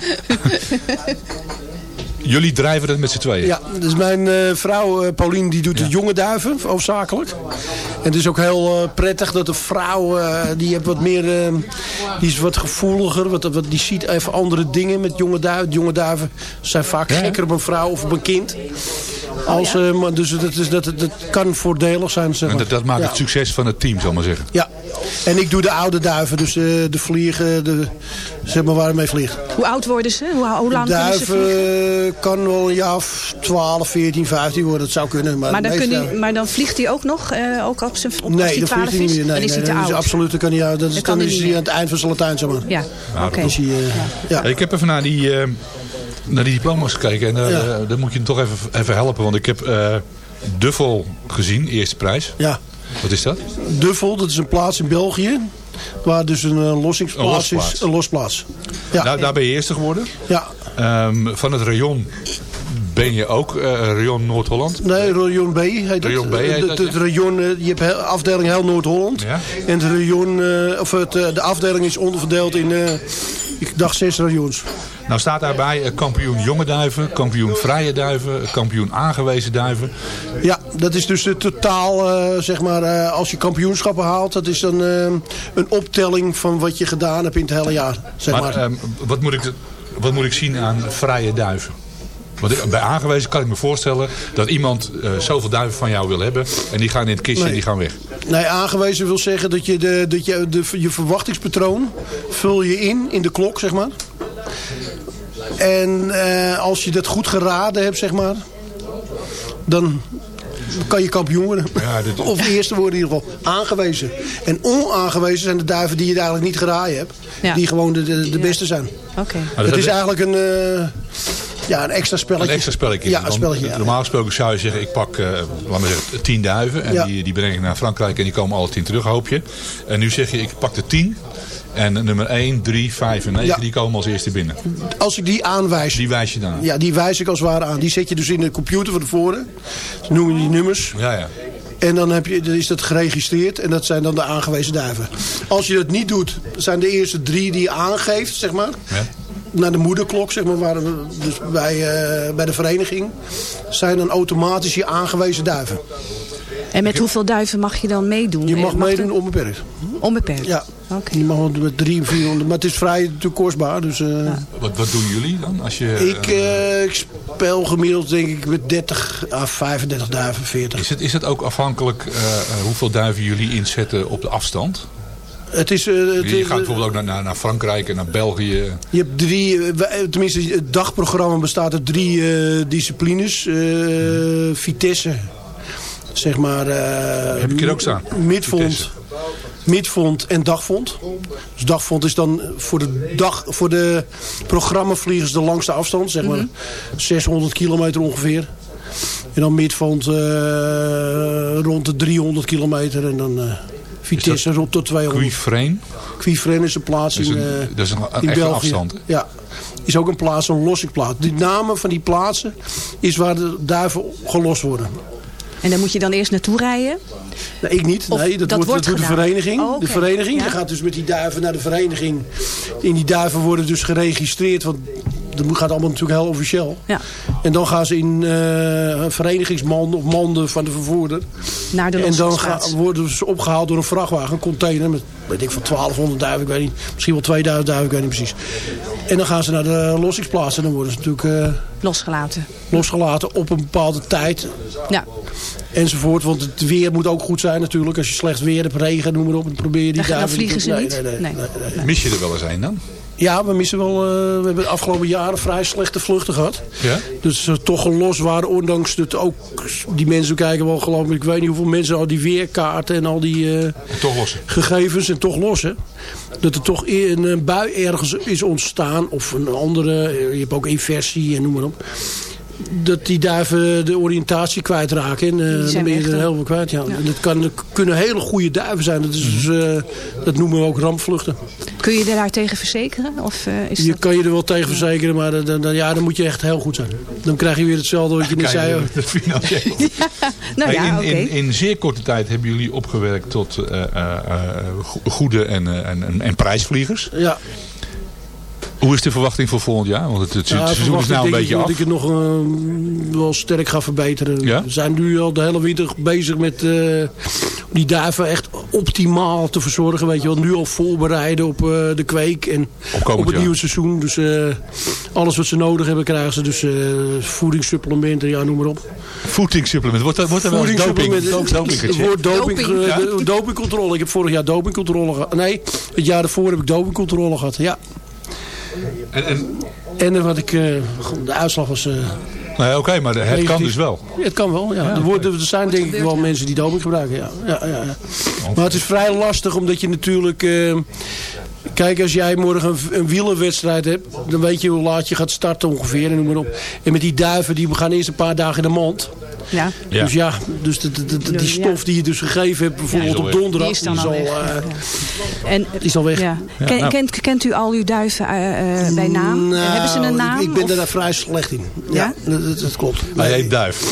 Jullie drijven het met z'n tweeën. Ja, dus mijn eh, vrouw eh, Paulien die doet de jonge duiven, hoofdzakelijk. En het is ook heel eh, prettig dat een vrouw, die heeft wat meer, die is wat gevoeliger. Wat, wat, die ziet even andere dingen met jonge duiven. Jonge duiven zijn vaak gekker op een vrouw of op een kind. Als, eh, maar dus dat, is, dat, dat kan voordelig zijn. Zeg En maar. dat, dat maakt ja. het succes van het team, zal ik maar zeggen. Ja, en ik doe de oude duiven, dus eh, de vliegen, de, zeg maar waar het mee vliegt. Hoe oud worden ze? Hoe, hoe lang kunnen ze vliegen? eh, kan wel een jaar of 12, 14, 15 worden. Dat zou kunnen. Maar, Maar dan, kun je, maar dan vliegt hij ook nog? eh, ook op zijn, op, als Nee, dat 12 vliegt hij is? niet meer. Nee, dan is nee, hij te oud. absoluut, dat kan hij, dat is, Dat kan dan hij is niet hij aan het eind van zijn Latijn, zeg maar. Ja, oké. Hij, eh, ja. Ik heb even naar die, eh, naar die diploma's gekeken. En eh, eh, dan moet je toch even, even helpen. Want ik heb eh Duffel gezien, eerste prijs. ja. Wat is dat? Duffel, dat is een plaats in België. Waar dus een eh, lossingsplaats Een losplaats. is. Een losplaats. Ja. Daar, daar ben je eerste geworden. Ja. Ehm, van het rayon ben je ook, eh rayon Noord-Holland. Nee, rayon B heet het. Rayon B heet Het- ja. rayon, je hebt afdeling heel Noord-Holland. Ja. En het rayon, of het, de afdeling is onderverdeeld in, ik dacht zes rayons. Nou staat daarbij eh, kampioen jonge duiven, kampioen vrije duiven, kampioen aangewezen duiven. Ja, dat is dus het totaal, eh, zeg maar, eh, als je kampioenschappen haalt. Dat is dan een optelling van wat je gedaan hebt in het hele jaar. Zeg maar. Maar ehm, wat, moet ik, wat moet ik zien aan vrije duiven? Want ik- bij aangewezen kan ik me voorstellen dat iemand eh, zoveel duiven van jou wil hebben. En die gaan in het kistje en die gaan weg. Nee, aangewezen wil zeggen dat je, de, dat je de, je verwachtingspatroon vul je in, in de klok, zeg maar. En eh, als je dat goed geraden hebt, zeg maar, dan kan je kampioen worden. Ja, dit- [LAUGHS] Of eerste worden in ieder geval. Aangewezen. En onaangewezen zijn de duiven die je eigenlijk niet geraaien hebt. Ja. Die gewoon de, de, de beste zijn. Oké. dat het is is- eigenlijk een, eh, ja, een extra spelletje. Een extra spelletje. Ja, een spelletje. ja. Normaal gesproken zou je zeggen, ik pak eh laat maar zeggen, tien duiven. En Ja. die, die breng ik naar Frankrijk en die komen alle tien terug, hoop je. En nu zeg je, ik pak de tien. En nummer 1, 3, 5 en 9, Ja. die komen als eerste binnen. Als ik die aanwijs. Die wijs je dan aan. Ja, die wijs ik als het ware aan. Die zet je dus in de computer van tevoren. Ze noemen die nummers. Ja, ja. En dan, heb je, dan is dat geregistreerd. En dat zijn dan de aangewezen duiven. Als je dat niet doet, zijn de eerste drie die je aangeeft, zeg maar. Ja. Naar de moederklok, zeg maar, waar we, dus bij, eh, bij de vereniging. Zijn dan automatisch je aangewezen duiven. En met hoeveel duiven mag je dan meedoen? Je Eh, mag meedoen er- onbeperkt. Onbeperkt? Ja. Oké. Je mag wel met 300, 400. Maar het is vrij natuurlijk kostbaar. Dus, eh, Wat, wat doen jullie dan? Als je, ik, eh, ik speel gemiddeld denk ik met 30 à 35 duiven, 40. is, het, is het ook afhankelijk hoeveel duiven jullie inzetten op de afstand? Het is, eh, het Je gaat bijvoorbeeld ook naar, naar, naar Frankrijk en naar België. Je hebt drie, eh, tenminste het dagprogramma bestaat uit drie eh, disciplines. Eh, Vitesse, zeg maar. eh, Heb ik hier ook staan. Midvond, midvond en dagvond. Dus dagvond is dan voor de, dag, voor de programmavliegers de langste afstand. Zeg maar 600 kilometer ongeveer. En dan midvond eh, rond de 300 kilometer. En dan eh, Vitesse rond tot 200. Guifreen. Quivren is een plaats Dat is in, een- eh, dat is een- een in België. afstand. Ja, is ook een plaats, een lossingsplaats. De namen van die plaatsen is waar de duiven gelost worden. En daar moet je dan eerst naartoe rijden? Nee, ik niet. Of Nee, dat, dat wordt, wordt dat doet de vereniging. Oh. De vereniging. Ja. Je gaat dus met die duiven naar de vereniging. En die duiven worden dus geregistreerd. Want dat gaat allemaal natuurlijk heel officieel. Ja. En dan gaan ze in eh verenigingsmanden of manden van de vervoerder. Naar de En dan gaan, worden ze opgehaald door een vrachtwagen, een container met weet ik van 1200 duiven, ik weet niet, misschien wel 2000 duiven, ik weet niet precies. En dan gaan ze naar de lossingsplaats en dan worden ze natuurlijk eh, Losgelaten. losgelaten op een bepaalde tijd Ja. Enzovoort. Want het weer moet ook goed zijn natuurlijk. Als je slecht weer hebt, regen, noem maar op, dan probeer je die Dan- dan duiven vliegen ze nee, niet? Nee, nee, Nee. nee, nee, nee. Mis je er wel eens een dan? Ja, we missen wel. eh, we hebben de afgelopen jaren vrij slechte vluchten gehad. Ja? Dus ze toch gelost waren, ondanks dat ook die mensen kijken wel geloof ik, ik weet niet hoeveel mensen al die weerkaarten en al die eh, Toch lossen. gegevens en toch lossen. Dat er toch een, een bui ergens is ontstaan of een andere, eh, je hebt ook inversie en noem maar op. Dat die duiven de oriëntatie kwijtraken. En eh, zijn dan ben je er heel veel kwijt. Ja. Dat, kan, dat kunnen hele goede duiven zijn. Dat, is, dus, eh, dat noemen we ook rampvluchten. Kun je er daar tegen verzekeren? Of eh, is Je dat... kan je er wel tegen verzekeren, maar dan, dan, ja, dan moet je echt heel goed zijn. Dan krijg je weer hetzelfde wat je net zei. [LAUGHS] [LAUGHS] Nou ja, in, oké. in, in zeer korte tijd hebben jullie opgewerkt tot eh, eh, eh, go- goede en, en, en, en prijsvliegers. Ja, Hoe is de verwachting voor volgend jaar? Want het, het Ja, seizoen is nou een ik denk beetje ik af. dat ik het nog eh, wel sterk ga verbeteren. Ja? We zijn nu al de hele winter bezig met eh, die duiven echt optimaal te verzorgen. Weet je wel, nu al voorbereiden op eh, de kweek en Op het nieuwe seizoen. Dus eh, alles wat ze nodig hebben krijgen ze. Dus eh, voedingssupplementen, ja noem maar op. Voedingssupplement. Wordt er, wordt er wel doping, doping [LAUGHS] woord doping, Doping. dopingcontrole. Ik heb vorig jaar dopingcontrole gehad. Nee, het jaar daarvoor heb ik dopingcontrole gehad. Ja. En, en, En eh, wat ik, eh, de uitslag was... eh, nee, Oké, maar het kan dus wel. Het kan wel, ja. er, worden, er zijn denk ik wel mensen die doping gebruiken, ja. Ja, ja, ja. Maar het is vrij lastig omdat je natuurlijk... eh, kijk, als jij morgen een, een wielerwedstrijd hebt... dan weet je hoe laat je gaat starten ongeveer en noem maar op. En met die duiven, die gaan eerst een paar dagen in de mand. Ja. Dus ja, dus de, de- de- die stof die je dus gegeven hebt, bijvoorbeeld Ja. op donderdag, Die is dan al al, weg. eh, En, die is al weg. Ja. Ja, Ken- nou. kent, kent u al uw duiven eh, eh, bij naam? Nou, Hebben ze een naam? Ik, ik ben of- daar vrij slecht in. Ja, dat, dat- dat klopt. Hij heet Duif. [LAUGHS]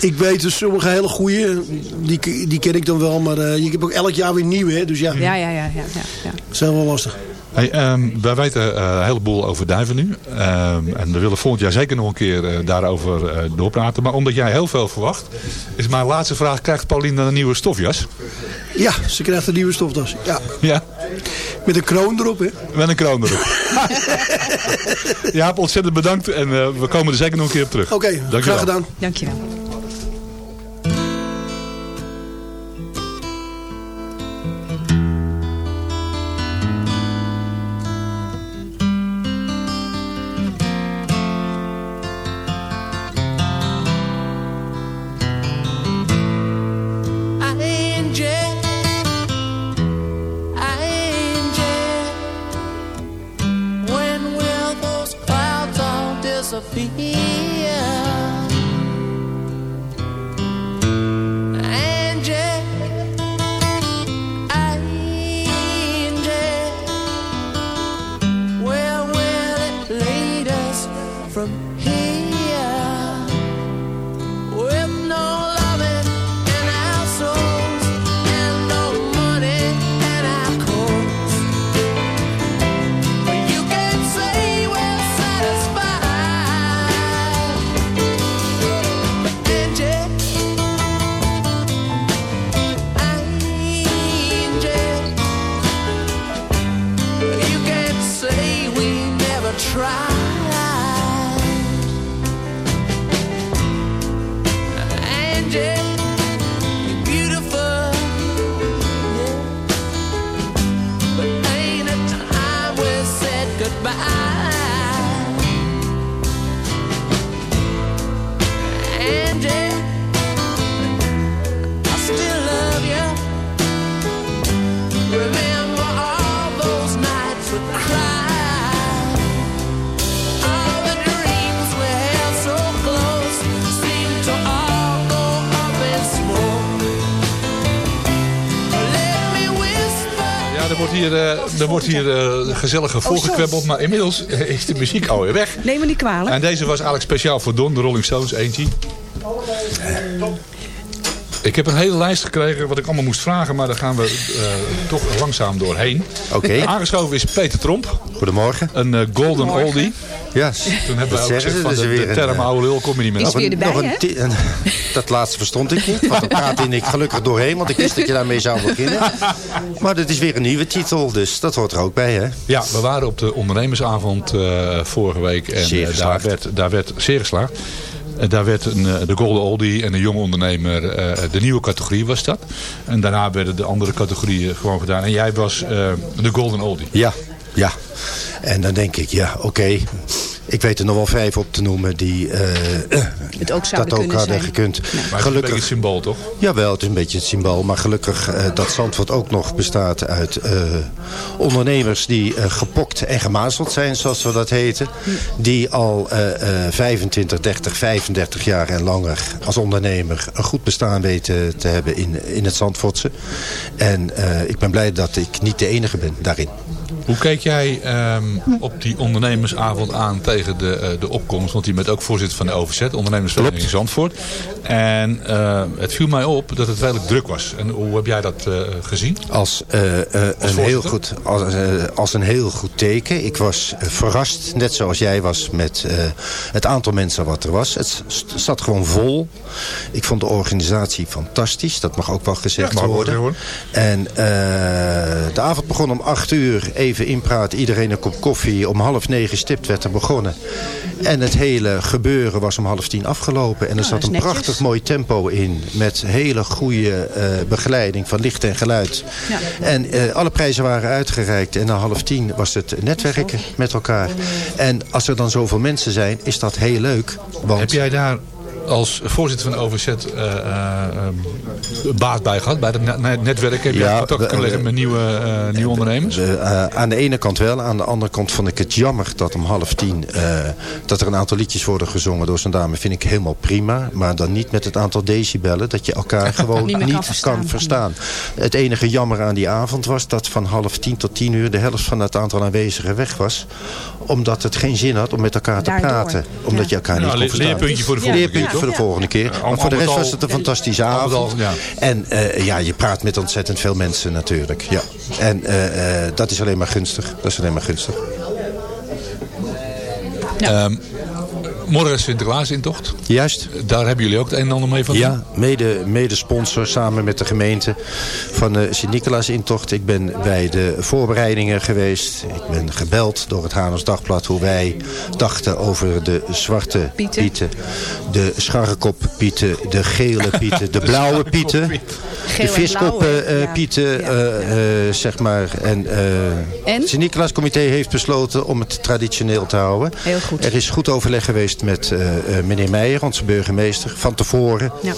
Ik weet dus sommige hele goede, die, die ken ik dan wel, maar eh, je hebt ook elk jaar weer nieuwe, hè, dus ja, Ja, ja, ja. ja, ja, ja. dat is heel wel lastig. Hey, ehm, wij weten eh, een heleboel over duiven nu. Ehm, en we willen volgend jaar zeker nog een keer eh, daarover eh, doorpraten. Maar omdat jij heel veel verwacht, is mijn laatste vraag. Krijgt Paulien dan een nieuwe stofjas? Ja, ze krijgt een nieuwe stofdas. Ja. Ja. Met een kroon erop, hè? Met een kroon erop. [LAUGHS] Jaap, ontzettend bedankt. En eh, we komen er zeker nog een keer op terug. Oké, graag gedaan. Dankjewel. Er wordt hier eh, gezellig voorgekwebbeld. Maar inmiddels eh, is de muziek alweer weg. Neem me niet kwalijk. En deze was eigenlijk speciaal voor Don, de Rolling Stones, eentje. Ik heb een hele lijst gekregen wat ik allemaal moest vragen, maar daar gaan we eh, toch langzaam doorheen. Oké. Aangeschoven is Peter Tromp. Goedemorgen. Een eh, golden oldie. Ja, Toen hebben we ook gezegd ze. van Dus de, weer de een, term eh, oude lul kom je niet meer Is af. weer erbij, nog een [LAUGHS] dat laatste verstond ik niet. Want dan praatte ik gelukkig doorheen. Want ik wist dat je daarmee zou beginnen. [LAUGHS] Maar dit is weer een nieuwe titel. Dus dat hoort er ook bij, hè? Ja, we waren op de ondernemersavond eh, vorige week. En Zeer eh, daar, geslaagd. werd, daar werd zeer geslaagd. Eh, daar werd een, de Golden Oldie en de jonge ondernemer, eh, de nieuwe categorie was dat. En daarna werden de andere categorieën gewoon gedaan. En jij was eh, de Golden Oldie. Ja, ja. En dan denk ik, ja, oké. Ik weet er nog wel vijf op te noemen die eh, Het ook zouden dat ook kunnen hadden zijn. gekund. Maar het is een beetje Gelukkig het symbool, toch? Jawel, het is een beetje het symbool. Maar gelukkig eh, dat Zandvoort ook nog bestaat uit eh, ondernemers die eh, gepokt en gemazeld zijn, zoals we dat heten. Die al eh, eh, 25, 30, 35 jaar en langer als ondernemer een goed bestaan weten te hebben in, in het Zandvoortse. En eh, ik ben blij dat ik niet de enige ben daarin. Hoe keek jij ehm, op die ondernemersavond aan tegen de, eh, de opkomst? Want je bent ook voorzitter van de OVZ, ondernemersvereniging in Zandvoort. En eh, het viel mij op dat het redelijk druk was. En hoe heb jij dat eh, gezien? Als, een heel goed, als, als een heel goed teken. Ik was verrast, net zoals jij was, met het aantal mensen wat er was. Het zat gewoon vol. Ik vond de organisatie fantastisch. Dat mag ook wel gezegd worden. gezegd En de avond begon om acht uur. Even inpraten, iedereen een kop koffie. Om half negen stipt werd er begonnen. En het hele gebeuren was om half tien afgelopen. En er Oh, zat een netjes. prachtig mooi tempo in. Met hele goede eh, begeleiding van licht en geluid. Ja. En eh, alle prijzen waren uitgereikt. En na half tien was het netwerken met elkaar. En als er dan zoveel mensen zijn, is dat heel leuk. Want Heb jij daar als voorzitter van de OVZ eh, eh, eh, baat bij gehad? Bij het net- netwerk heb je Ja, contact kunnen leggen met nieuwe, eh, nieuwe ondernemers? Aan de ene kant wel. Aan de andere kant vond ik het jammer dat om half tien... eh, dat er een aantal liedjes worden gezongen door zo'n dame. Vind ik helemaal prima. Maar dan niet met het aantal decibellen. Dat je elkaar [LAUGHS] gewoon Niet kan kan, verstaan. verstaan. Het enige jammer aan die avond was dat van half tien tot tien uur... de helft van het aantal aanwezigen weg was. Omdat het geen zin had om met elkaar te Daardoor. praten. Omdat je elkaar niet kon leer- verstaan. leerpuntje voor de volgende Leerpuntje keer, voor de volgende keer. Maar voor de rest was het een fantastische al, avond. ja. En eh, ja, je praat met ontzettend veel mensen natuurlijk. Ja. En eh, eh, dat is alleen maar gunstig. Dat is alleen maar gunstig. Ehm, morgen is Sinterklaas-intocht. Juist. Daar hebben jullie ook het een en ander mee van Ja, mede, mede sponsor samen met de gemeente van de Sint-Nicolaas-intocht. Ik ben bij de voorbereidingen geweest. Ik ben gebeld door het Haarlems Dagblad hoe wij dachten over de zwarte Pieten. pieten. De scharrekoppieten, de gele [LAUGHS] pieten, de blauwe pieten. De hè? Ja. pieten, Ja. eh, eh, zeg maar. En, eh, En? het Sint-Nicolaas-comité heeft besloten om het traditioneel te houden. Heel goed. Er is goed overleg geweest met eh, eh, meneer Meijer, onze burgemeester, van tevoren. Ja.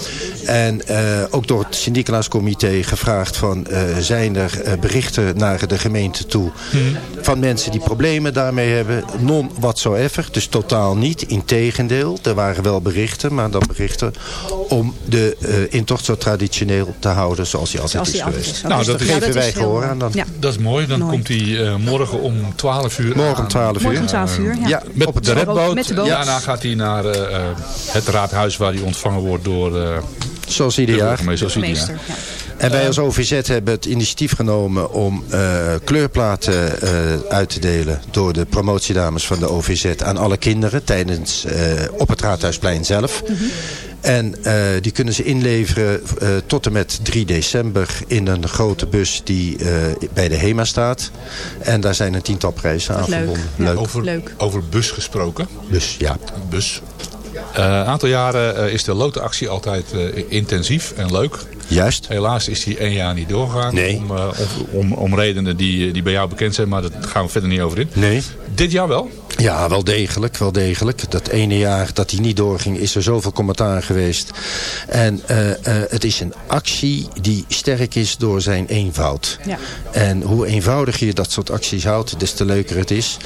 En eh, ook door het Sint-Nicolaas-comité gevraagd van... eh, zijn er eh, berichten naar de gemeente toe... van mensen die problemen daarmee hebben? Non whatsoever, dus totaal niet. Integendeel, er waren wel berichten, maar dan berichten... om de eh, intocht zo traditioneel te houden zoals die altijd Zoals is geweest. is. Nou, Oké. dat geven Nou, dat wij gehoor aan dan. Ja. Dat is mooi. Dan Mooi. komt hij eh, morgen om 12 uur Morgen om aan. 12 uur. Morgen om 12 uur, ja. Ja, Met op het de redboot. Met de boot. Gaat hij naar eh, eh, het raadhuis waar hij ontvangen wordt door eh Zoals de ieder jaar. burgemeester. Zoals ieder jaar. En wij als OVZ hebben het initiatief genomen om eh, kleurplaten eh, uit te delen door de promotiedames van de OVZ aan alle kinderen tijdens eh, op het Raadhuisplein zelf. En eh, die kunnen ze inleveren eh, tot en met 3 december in een grote bus die eh, bij de HEMA staat. En daar zijn een tiental prijzen aan leuk. verbonden. Ja. Leuk. Over, Leuk. over bus gesproken. Dus ja. Bus. Eh, Een aantal jaren eh, is de lotenactie altijd eh, intensief en leuk. Juist. Helaas is die één jaar niet doorgegaan. Nee. Om, eh, om, om, redenen die, eh, die bij jou bekend zijn. Maar daar gaan we verder niet over in. Nee. Dit jaar wel? Ja, wel degelijk, wel degelijk. Dat ene jaar dat die niet doorging is er zoveel commentaar geweest. En eh, eh, het is een actie die sterk is door zijn eenvoud. Ja. En hoe eenvoudiger je dat soort acties houdt, des te leuker het is.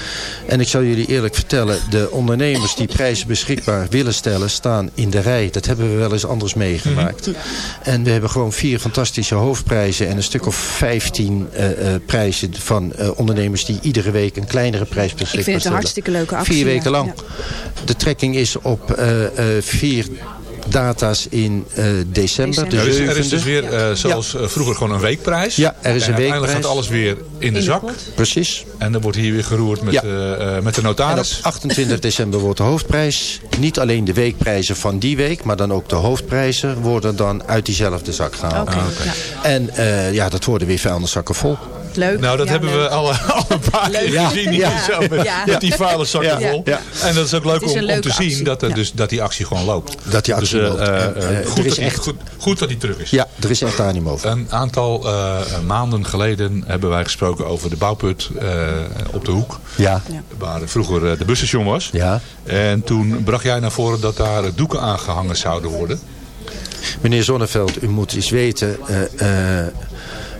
En ik zal jullie eerlijk vertellen, de ondernemers die prijzen beschikbaar willen stellen, staan in de rij. Dat hebben we wel eens anders meegemaakt. En we hebben gewoon vier fantastische hoofdprijzen en een stuk of vijftien eh, prijzen van ondernemers die iedere week een kleinere prijs beschikbaar stellen. Hartstikke leuke actie. Vier weken lang. Ja. De trekking is op eh, eh, vier data's in eh, december. De er, is, er is 7e. dus weer, eh, zoals vroeger, gewoon een weekprijs. Ja, er is En een uiteindelijk weekprijs. gaat alles weer in de zak. Precies. En dan wordt hier weer geroerd met, Ja. eh, eh, met de En op notaris. 28 december wordt de hoofdprijs. Niet alleen de weekprijzen van die week, maar dan ook de hoofdprijzen worden dan uit diezelfde zak gehaald. Oké, ja. En eh, ja, dat worden weer vuilniszakken vol. Leuk. Nou, dat Ja, hebben leuk. we al, al een paar keer gezien. hier Ja. zo met, Ja. [LAUGHS] met die vuile zakken Ja. vol. Ja. En dat is ook leuk is om, te zien dat, er Ja. dus, dat die actie gewoon loopt. Dat die actie dus, eh, loopt. eh, goed, er is dat die, echt- goed, goed dat die terug is. Ja, er is echt animo over. Een aantal eh, maanden geleden hebben wij gesproken over de bouwput eh, op de hoek. Ja. Waar vroeger de busstation was. Ja. En toen bracht jij naar voren dat daar doeken aangehangen zouden worden. Meneer Zonneveld, u moet eens weten... eh, eh,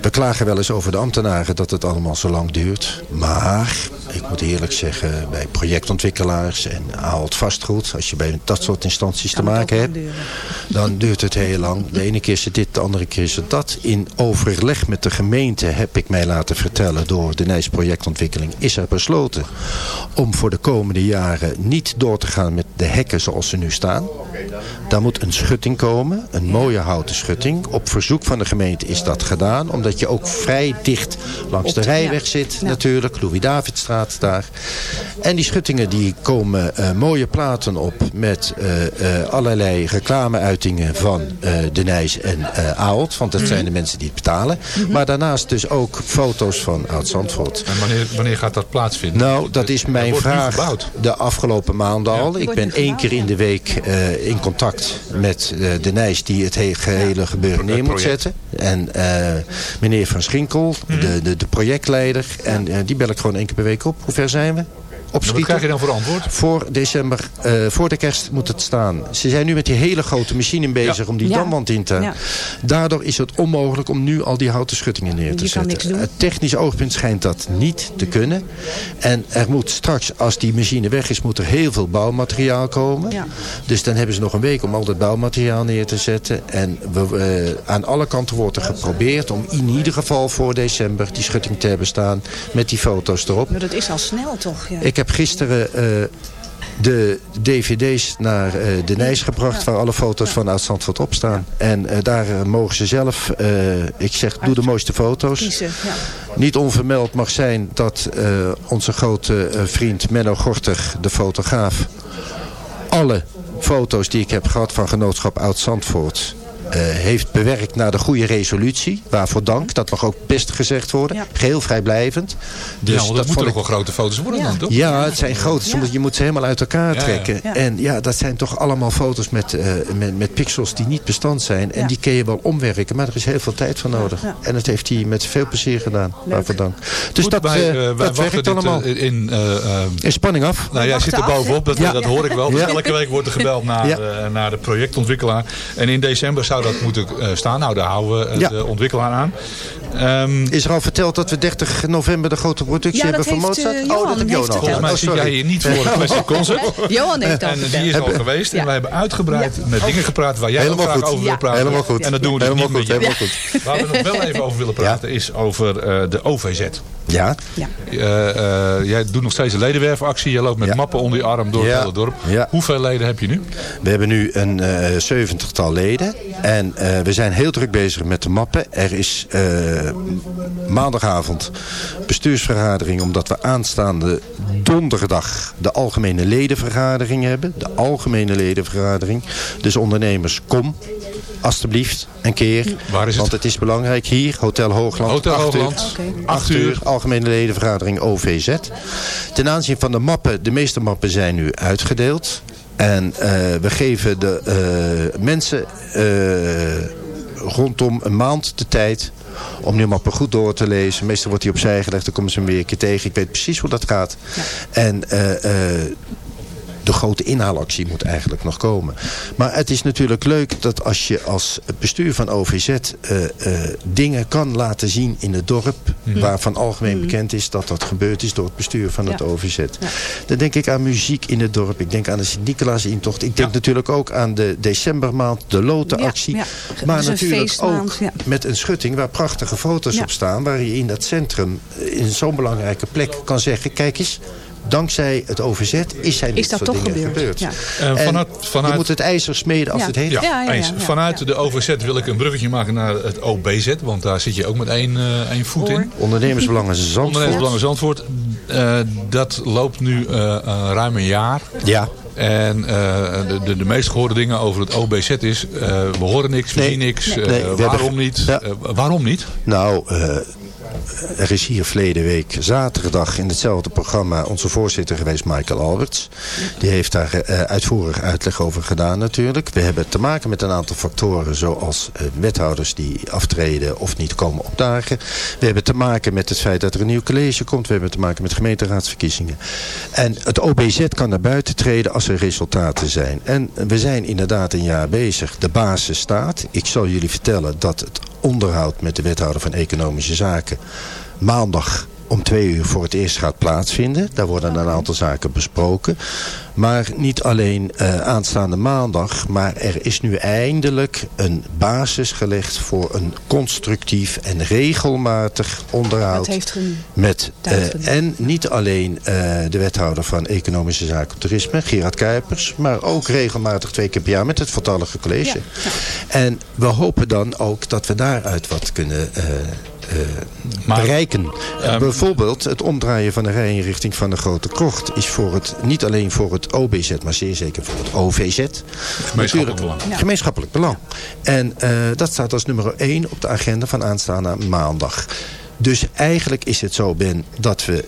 we klagen wel eens over de ambtenaren dat het allemaal zo lang duurt. Maar, ik moet eerlijk zeggen, bij projectontwikkelaars en haalt vastgoed... als je bij dat soort instanties te maken hebt, dan duurt het heel lang. [LAUGHS] De ene keer is het dit, de andere keer is het dat. In overleg met de gemeente heb ik mij laten vertellen door de Nijs projectontwikkeling... is er besloten om voor de komende jaren niet door te gaan met de hekken zoals ze nu staan. Daar moet een schutting komen, een mooie houten schutting. Op verzoek van de gemeente is dat gedaan, omdat je ook vrij dicht langs de rijweg zit natuurlijk. Louis-Davidstraat daar. En die schuttingen die komen eh, mooie platen op met eh, eh, allerlei reclameuitingen van De Nijs en Aalt. Want dat Mhm. zijn de mensen die het betalen. Maar daarnaast dus ook foto's van Oud-Zandvoort. En wanneer, wanneer gaat dat plaatsvinden? Nou, dat is mijn vraag de afgelopen maanden al. Ik ben één keer in de week in contact met de Nijs die het he- gehele gebeuren neer moet zetten. En meneer Van Schinkel, Mhm. de, de, de projectleider. En die bel ik gewoon één keer per week op. Hoe ver zijn we? Opschieten. Wat krijg je dan voor antwoord? Voor december, eh, voor de kerst moet het staan. Ze zijn nu met die hele grote machine bezig om die Ja. damwand in te... Ja. Daardoor is het onmogelijk om nu al die houten schuttingen neer te Je kan zetten. niks doen. Het technisch oogpunt schijnt dat niet te kunnen. En er moet straks, als die machine weg is, moet er heel veel bouwmateriaal komen. Ja. Dus dan hebben ze nog een week om al dat bouwmateriaal neer te zetten. En we, eh, aan alle kanten wordt er geprobeerd om in ieder geval voor december die schutting te hebben staan. Met die foto's erop. Maar dat is al snel toch? Ja. Ik heb gisteren eh, de dvd's naar eh, de Nijs gebracht... waar alle foto's van Oud-Zandvoort op staan. En eh, daar mogen ze zelf, ik zeg, doe de mooiste foto's. Niet onvermeld mag zijn dat onze grote vriend Menno Gorter, de fotograaf... alle foto's die ik heb gehad van genootschap Oud-Zandvoort... eh, heeft bewerkt naar de goede resolutie. Waarvoor dank. Dat mag ook best gezegd worden. Geheel vrijblijvend. Dus ja, dat, moeten ik- toch wel grote foto's worden dan, toch? ja, het zijn grote. Soms, Je moet ze helemaal uit elkaar Ja, ja. trekken. Ja. En ja, dat zijn toch allemaal foto's met, eh, met, met pixels die niet bestand zijn. En Ja. die kun je wel omwerken. Maar er is heel veel tijd voor nodig. Ja. En dat heeft hij met veel plezier gedaan. Waarvoor dank. Dus Goed, dat, wij, eh, wij dat werkt dit, allemaal. in, in spanning af. Nou, jij zit er bovenop, dat, Ja. dat hoor ik wel. Dus Ja. elke week wordt er gebeld [LAUGHS] naar, Ja. naar de projectontwikkelaar. En in december zou dat moeten eh, staan. Nou, daar houden we eh, Ja. de ontwikkelaar aan. Ehm, Is er al verteld dat we 30 november de grote productie Ja, hebben dat van Mozart? eh, oh, Johan dat heb heeft Johan al. verteld. volgens mij Oh, zit jij hier niet voor het Classic [LAUGHS] Concert. Johan heeft al En die is al geweest. En wij hebben uitgebreid met dingen gepraat waar jij ook Helemaal graag goed. over wil Ja. praten. Helemaal goed. En dat doen we dus Helemaal niet goed, helemaal goed. Waar we nog wel even over willen praten is over eh, de OVZ. Ja, Ja. Eh, eh, jij doet nog steeds een ledenwerfactie. Jij loopt met Ja. mappen onder je arm door Ja. het hele dorp. Ja. Hoeveel leden heb je nu? we hebben nu een eh zeventigtal leden. En eh, we zijn heel druk bezig met de mappen. Er is eh, maandagavond bestuursvergadering. Omdat we aanstaande donderdag de algemene ledenvergadering hebben. De algemene ledenvergadering. Dus ondernemers, kom alstublieft een keer. Waar is het? Want het is belangrijk hier, Hotel Hoogland. Hotel acht uur. Hoogland. Oké. Acht 8 uur. uur, algemene ledenvergadering OVZ. Ten aanzien van de mappen, de meeste mappen zijn nu uitgedeeld. En eh, we geven de eh, mensen eh, rondom een maand de tijd om die mappen goed door te lezen. Meestal wordt die opzij gelegd, dan komen ze hem weer een keer tegen. Ik weet precies hoe dat gaat. En eh, eh, de grote inhaalactie moet eigenlijk nog komen. Maar het is natuurlijk leuk dat als je als bestuur van OVZ eh, eh, dingen kan laten zien in het dorp... waarvan algemeen bekend is dat dat gebeurd is door het bestuur van het Ja. OVZ. Dan denk ik aan muziek in het dorp. Ik denk aan de Sint-Nicolaas-intocht. Ik denk natuurlijk ook aan de decembermaand, de lotenactie. Maar natuurlijk ook met een schutting waar prachtige foto's op staan... waar je in dat centrum, eh, in zo'n belangrijke plek kan zeggen... kijk eens, dankzij het OVZ is zijn Is dit dat soort toch dingen gebeurd? Ja. Eh, En vanuit, Je vanuit, moet het ijzer smeden als Ja. het heet. ja, Ja, ja, eens. ja, ja. Vanuit Ja. de OVZ wil ik een bruggetje maken naar het OBZ. Want daar zit je ook met één, eh, één voet in. Ondernemersbelangen [LAUGHS] Zandvoort. Ondernemersbelangen Zandvoort. Eh, dat loopt nu eh, eh, ruim een jaar. Ja. En eh, de, de, de meest gehoorde dingen over het OBZ is... eh, we horen niks, we Nee. zien niks. Nee. eh, Nee, we waarom niet? Ja. Eh, waarom niet? Nou, eh, er is hier verleden week zaterdag in hetzelfde programma onze voorzitter geweest, Michael Alberts. Die heeft daar eh, uitvoerig uitleg over gedaan natuurlijk. We hebben te maken met een aantal factoren zoals eh, wethouders die aftreden of niet komen opdagen. We hebben te maken met het feit dat er een nieuw college komt. We hebben te maken met gemeenteraadsverkiezingen. En het OBZ kan naar buiten treden als er resultaten zijn. En we zijn inderdaad een jaar bezig. De basis staat. Ik zal jullie vertellen dat het onderhoud met de wethouder van Economische Zaken. Maandag om twee uur voor het eerst gaat plaatsvinden. Daar worden een aantal zaken besproken. Maar niet alleen eh, aanstaande maandag, maar er is nu eindelijk een basis gelegd voor een constructief en regelmatig onderhoud. Dat heeft Met, eh, en niet alleen eh, de wethouder van Economische Zaken en Toerisme, Gerard Kuipers, maar ook regelmatig twee keer per jaar met het voltallige college. En we hopen dan ook dat we daaruit wat kunnen Maar, bereiken. Eh, ehm, bijvoorbeeld het omdraaien van de rijinrichting van de Grote Krocht is voor het, niet alleen voor het OBZ, maar zeer zeker voor het OVZ. Natuurlijk- belang. Ja. Gemeenschappelijk belang. En eh, dat staat als nummer 1 op de agenda van aanstaande maandag. Dus eigenlijk is het zo, Ben, dat we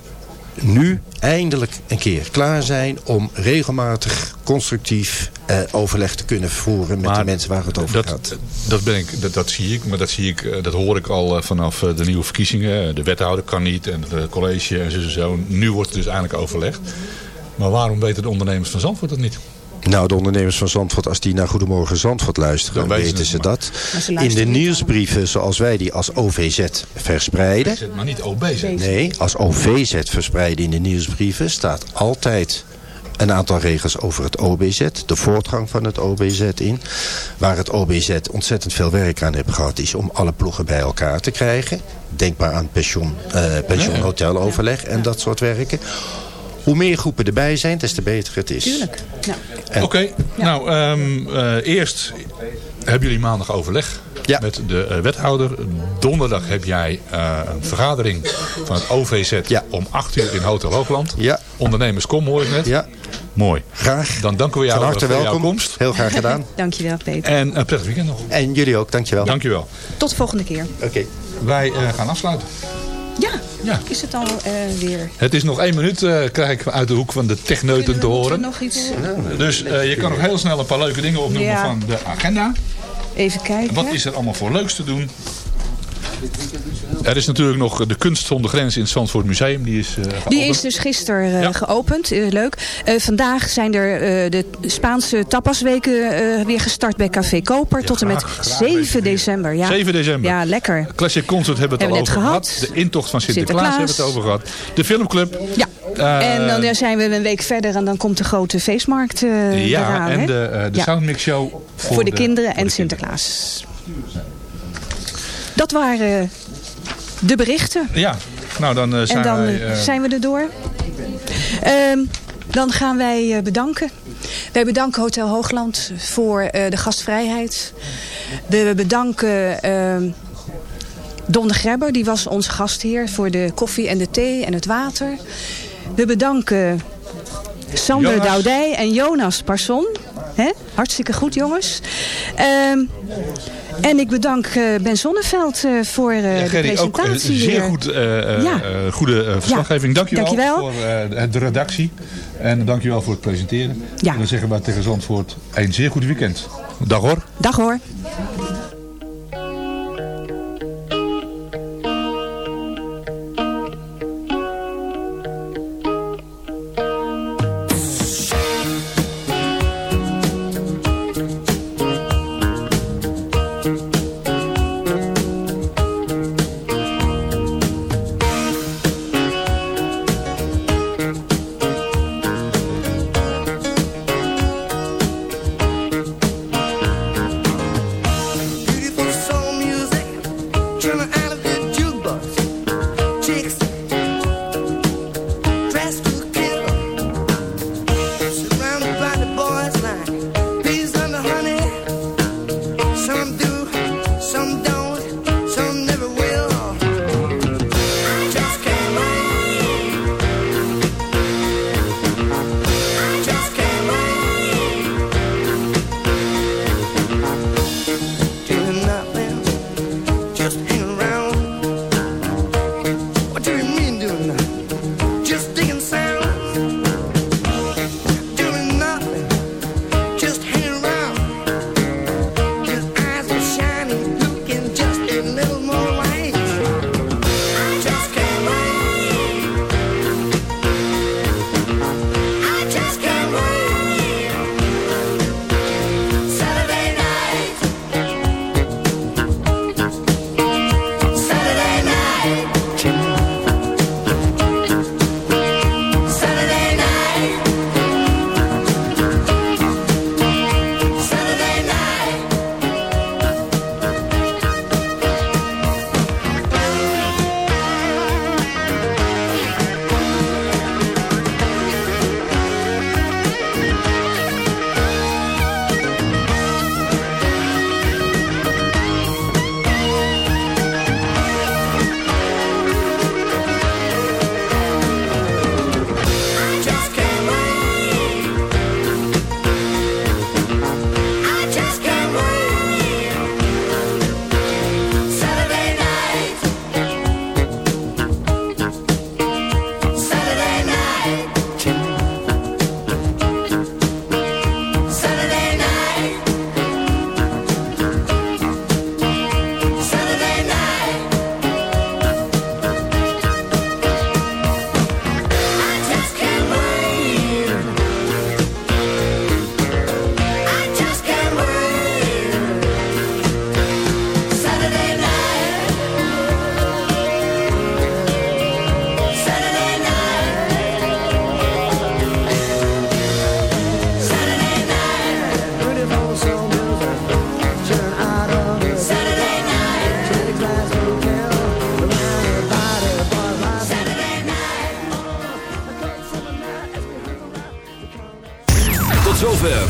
nu eindelijk een keer klaar zijn om regelmatig constructief eh, overleg te kunnen voeren met de mensen waar het over dat, gaat. Dat, ben ik, dat, dat zie ik, maar dat, zie ik, eh, dat hoor ik al eh, vanaf eh, de nieuwe verkiezingen. De wethouder kan niet en het college en zo. Nu wordt het dus eindelijk overlegd. Maar waarom weten de ondernemers van Zandvoort dat niet? Nou, de ondernemers van Zandvoort, als die naar Goedemorgen Zandvoort luisteren, Dan weten ze dat. Ze In de nieuwsbrieven, zoals wij die als OVZ verspreiden... Maar niet OBZ. Nee, als OVZ verspreiden in de nieuwsbrieven staat altijd een aantal regels over het OBZ, de voortgang van het OBZ in. Waar het OBZ ontzettend veel werk aan heeft gehad, is om alle ploegen bij elkaar te krijgen. Denk maar aan pensioen, eh pensioen Ja. hoteloverleg en dat soort werken. Hoe meer groepen erbij zijn, des te beter het is. Tuurlijk. Nou, Oké, nou ehm, eh, eerst hebben jullie maandag overleg met de eh, wethouder. Donderdag heb jij eh, een vergadering van het OVZ om 8 uur in Hotel Hoogland. Ja. Ondernemers kom hoor ik net. Ja. Mooi. Graag. Dan danken we jou Van harte voor jouw welkom. komst. Heel graag gedaan. [LAUGHS] dankjewel Peter. En een prettig weekend nog. En jullie ook, dankjewel. Dankjewel. Tot de volgende keer. Oké. Wij eh, gaan afsluiten. Ja, Ja. is het al eh, weer... Het is nog één minuut, eh, krijg ik uit de hoek van de techneuten te horen. Nog iets? Dus eh, je kan nog heel snel een paar leuke dingen opnoemen Ja. van de agenda. Even kijken. Wat is er allemaal voor leuks te doen? Er is natuurlijk nog de Kunst zonder Grens in het Zandvoort Museum. Die is, eh, Die is dus gisteren eh, geopend. Eh, leuk. Vandaag zijn er de Spaanse tapasweken weer gestart bij Café Koper. tot en met graag, graag 7 december. Ja. 7 december. Ja, lekker. Classic Concert hebben we het Hebben al over gehad. gehad. De intocht van Sinterklaas, Sinterklaas. hebben we het over gehad. De filmclub. Ja. En dan zijn we een week verder en dan komt de grote feestmarkt ja, eraan. en de, de. Soundmix Show. Voor, Voor de kinderen en Sinterklaas. Dat waren de berichten. Ja, nou dan eh, zijn en dan wij... eh, eh, zijn we er door. Ehm, dan gaan wij eh, bedanken. Wij bedanken Hotel Hoogland voor eh, de gastvrijheid. We bedanken ehm, Don de Grebber, die was onze gastheer voor de koffie en de thee en het water. We bedanken Sander Jonas. Doudij en Jonas Parson. Hartstikke goed jongens. Ehm, en ik bedank eh, Ben Zonneveld eh, voor eh, ja, de Gerry, ook presentatie. zeer goed, Ja. goede verslaggeving. Dankjewel, Dankjewel. voor eh, de redactie. En dankjewel voor het presenteren. Ja. En dan zeggen wij tegen Zandvoort een zeer goed weekend. Dag hoor. Dag hoor.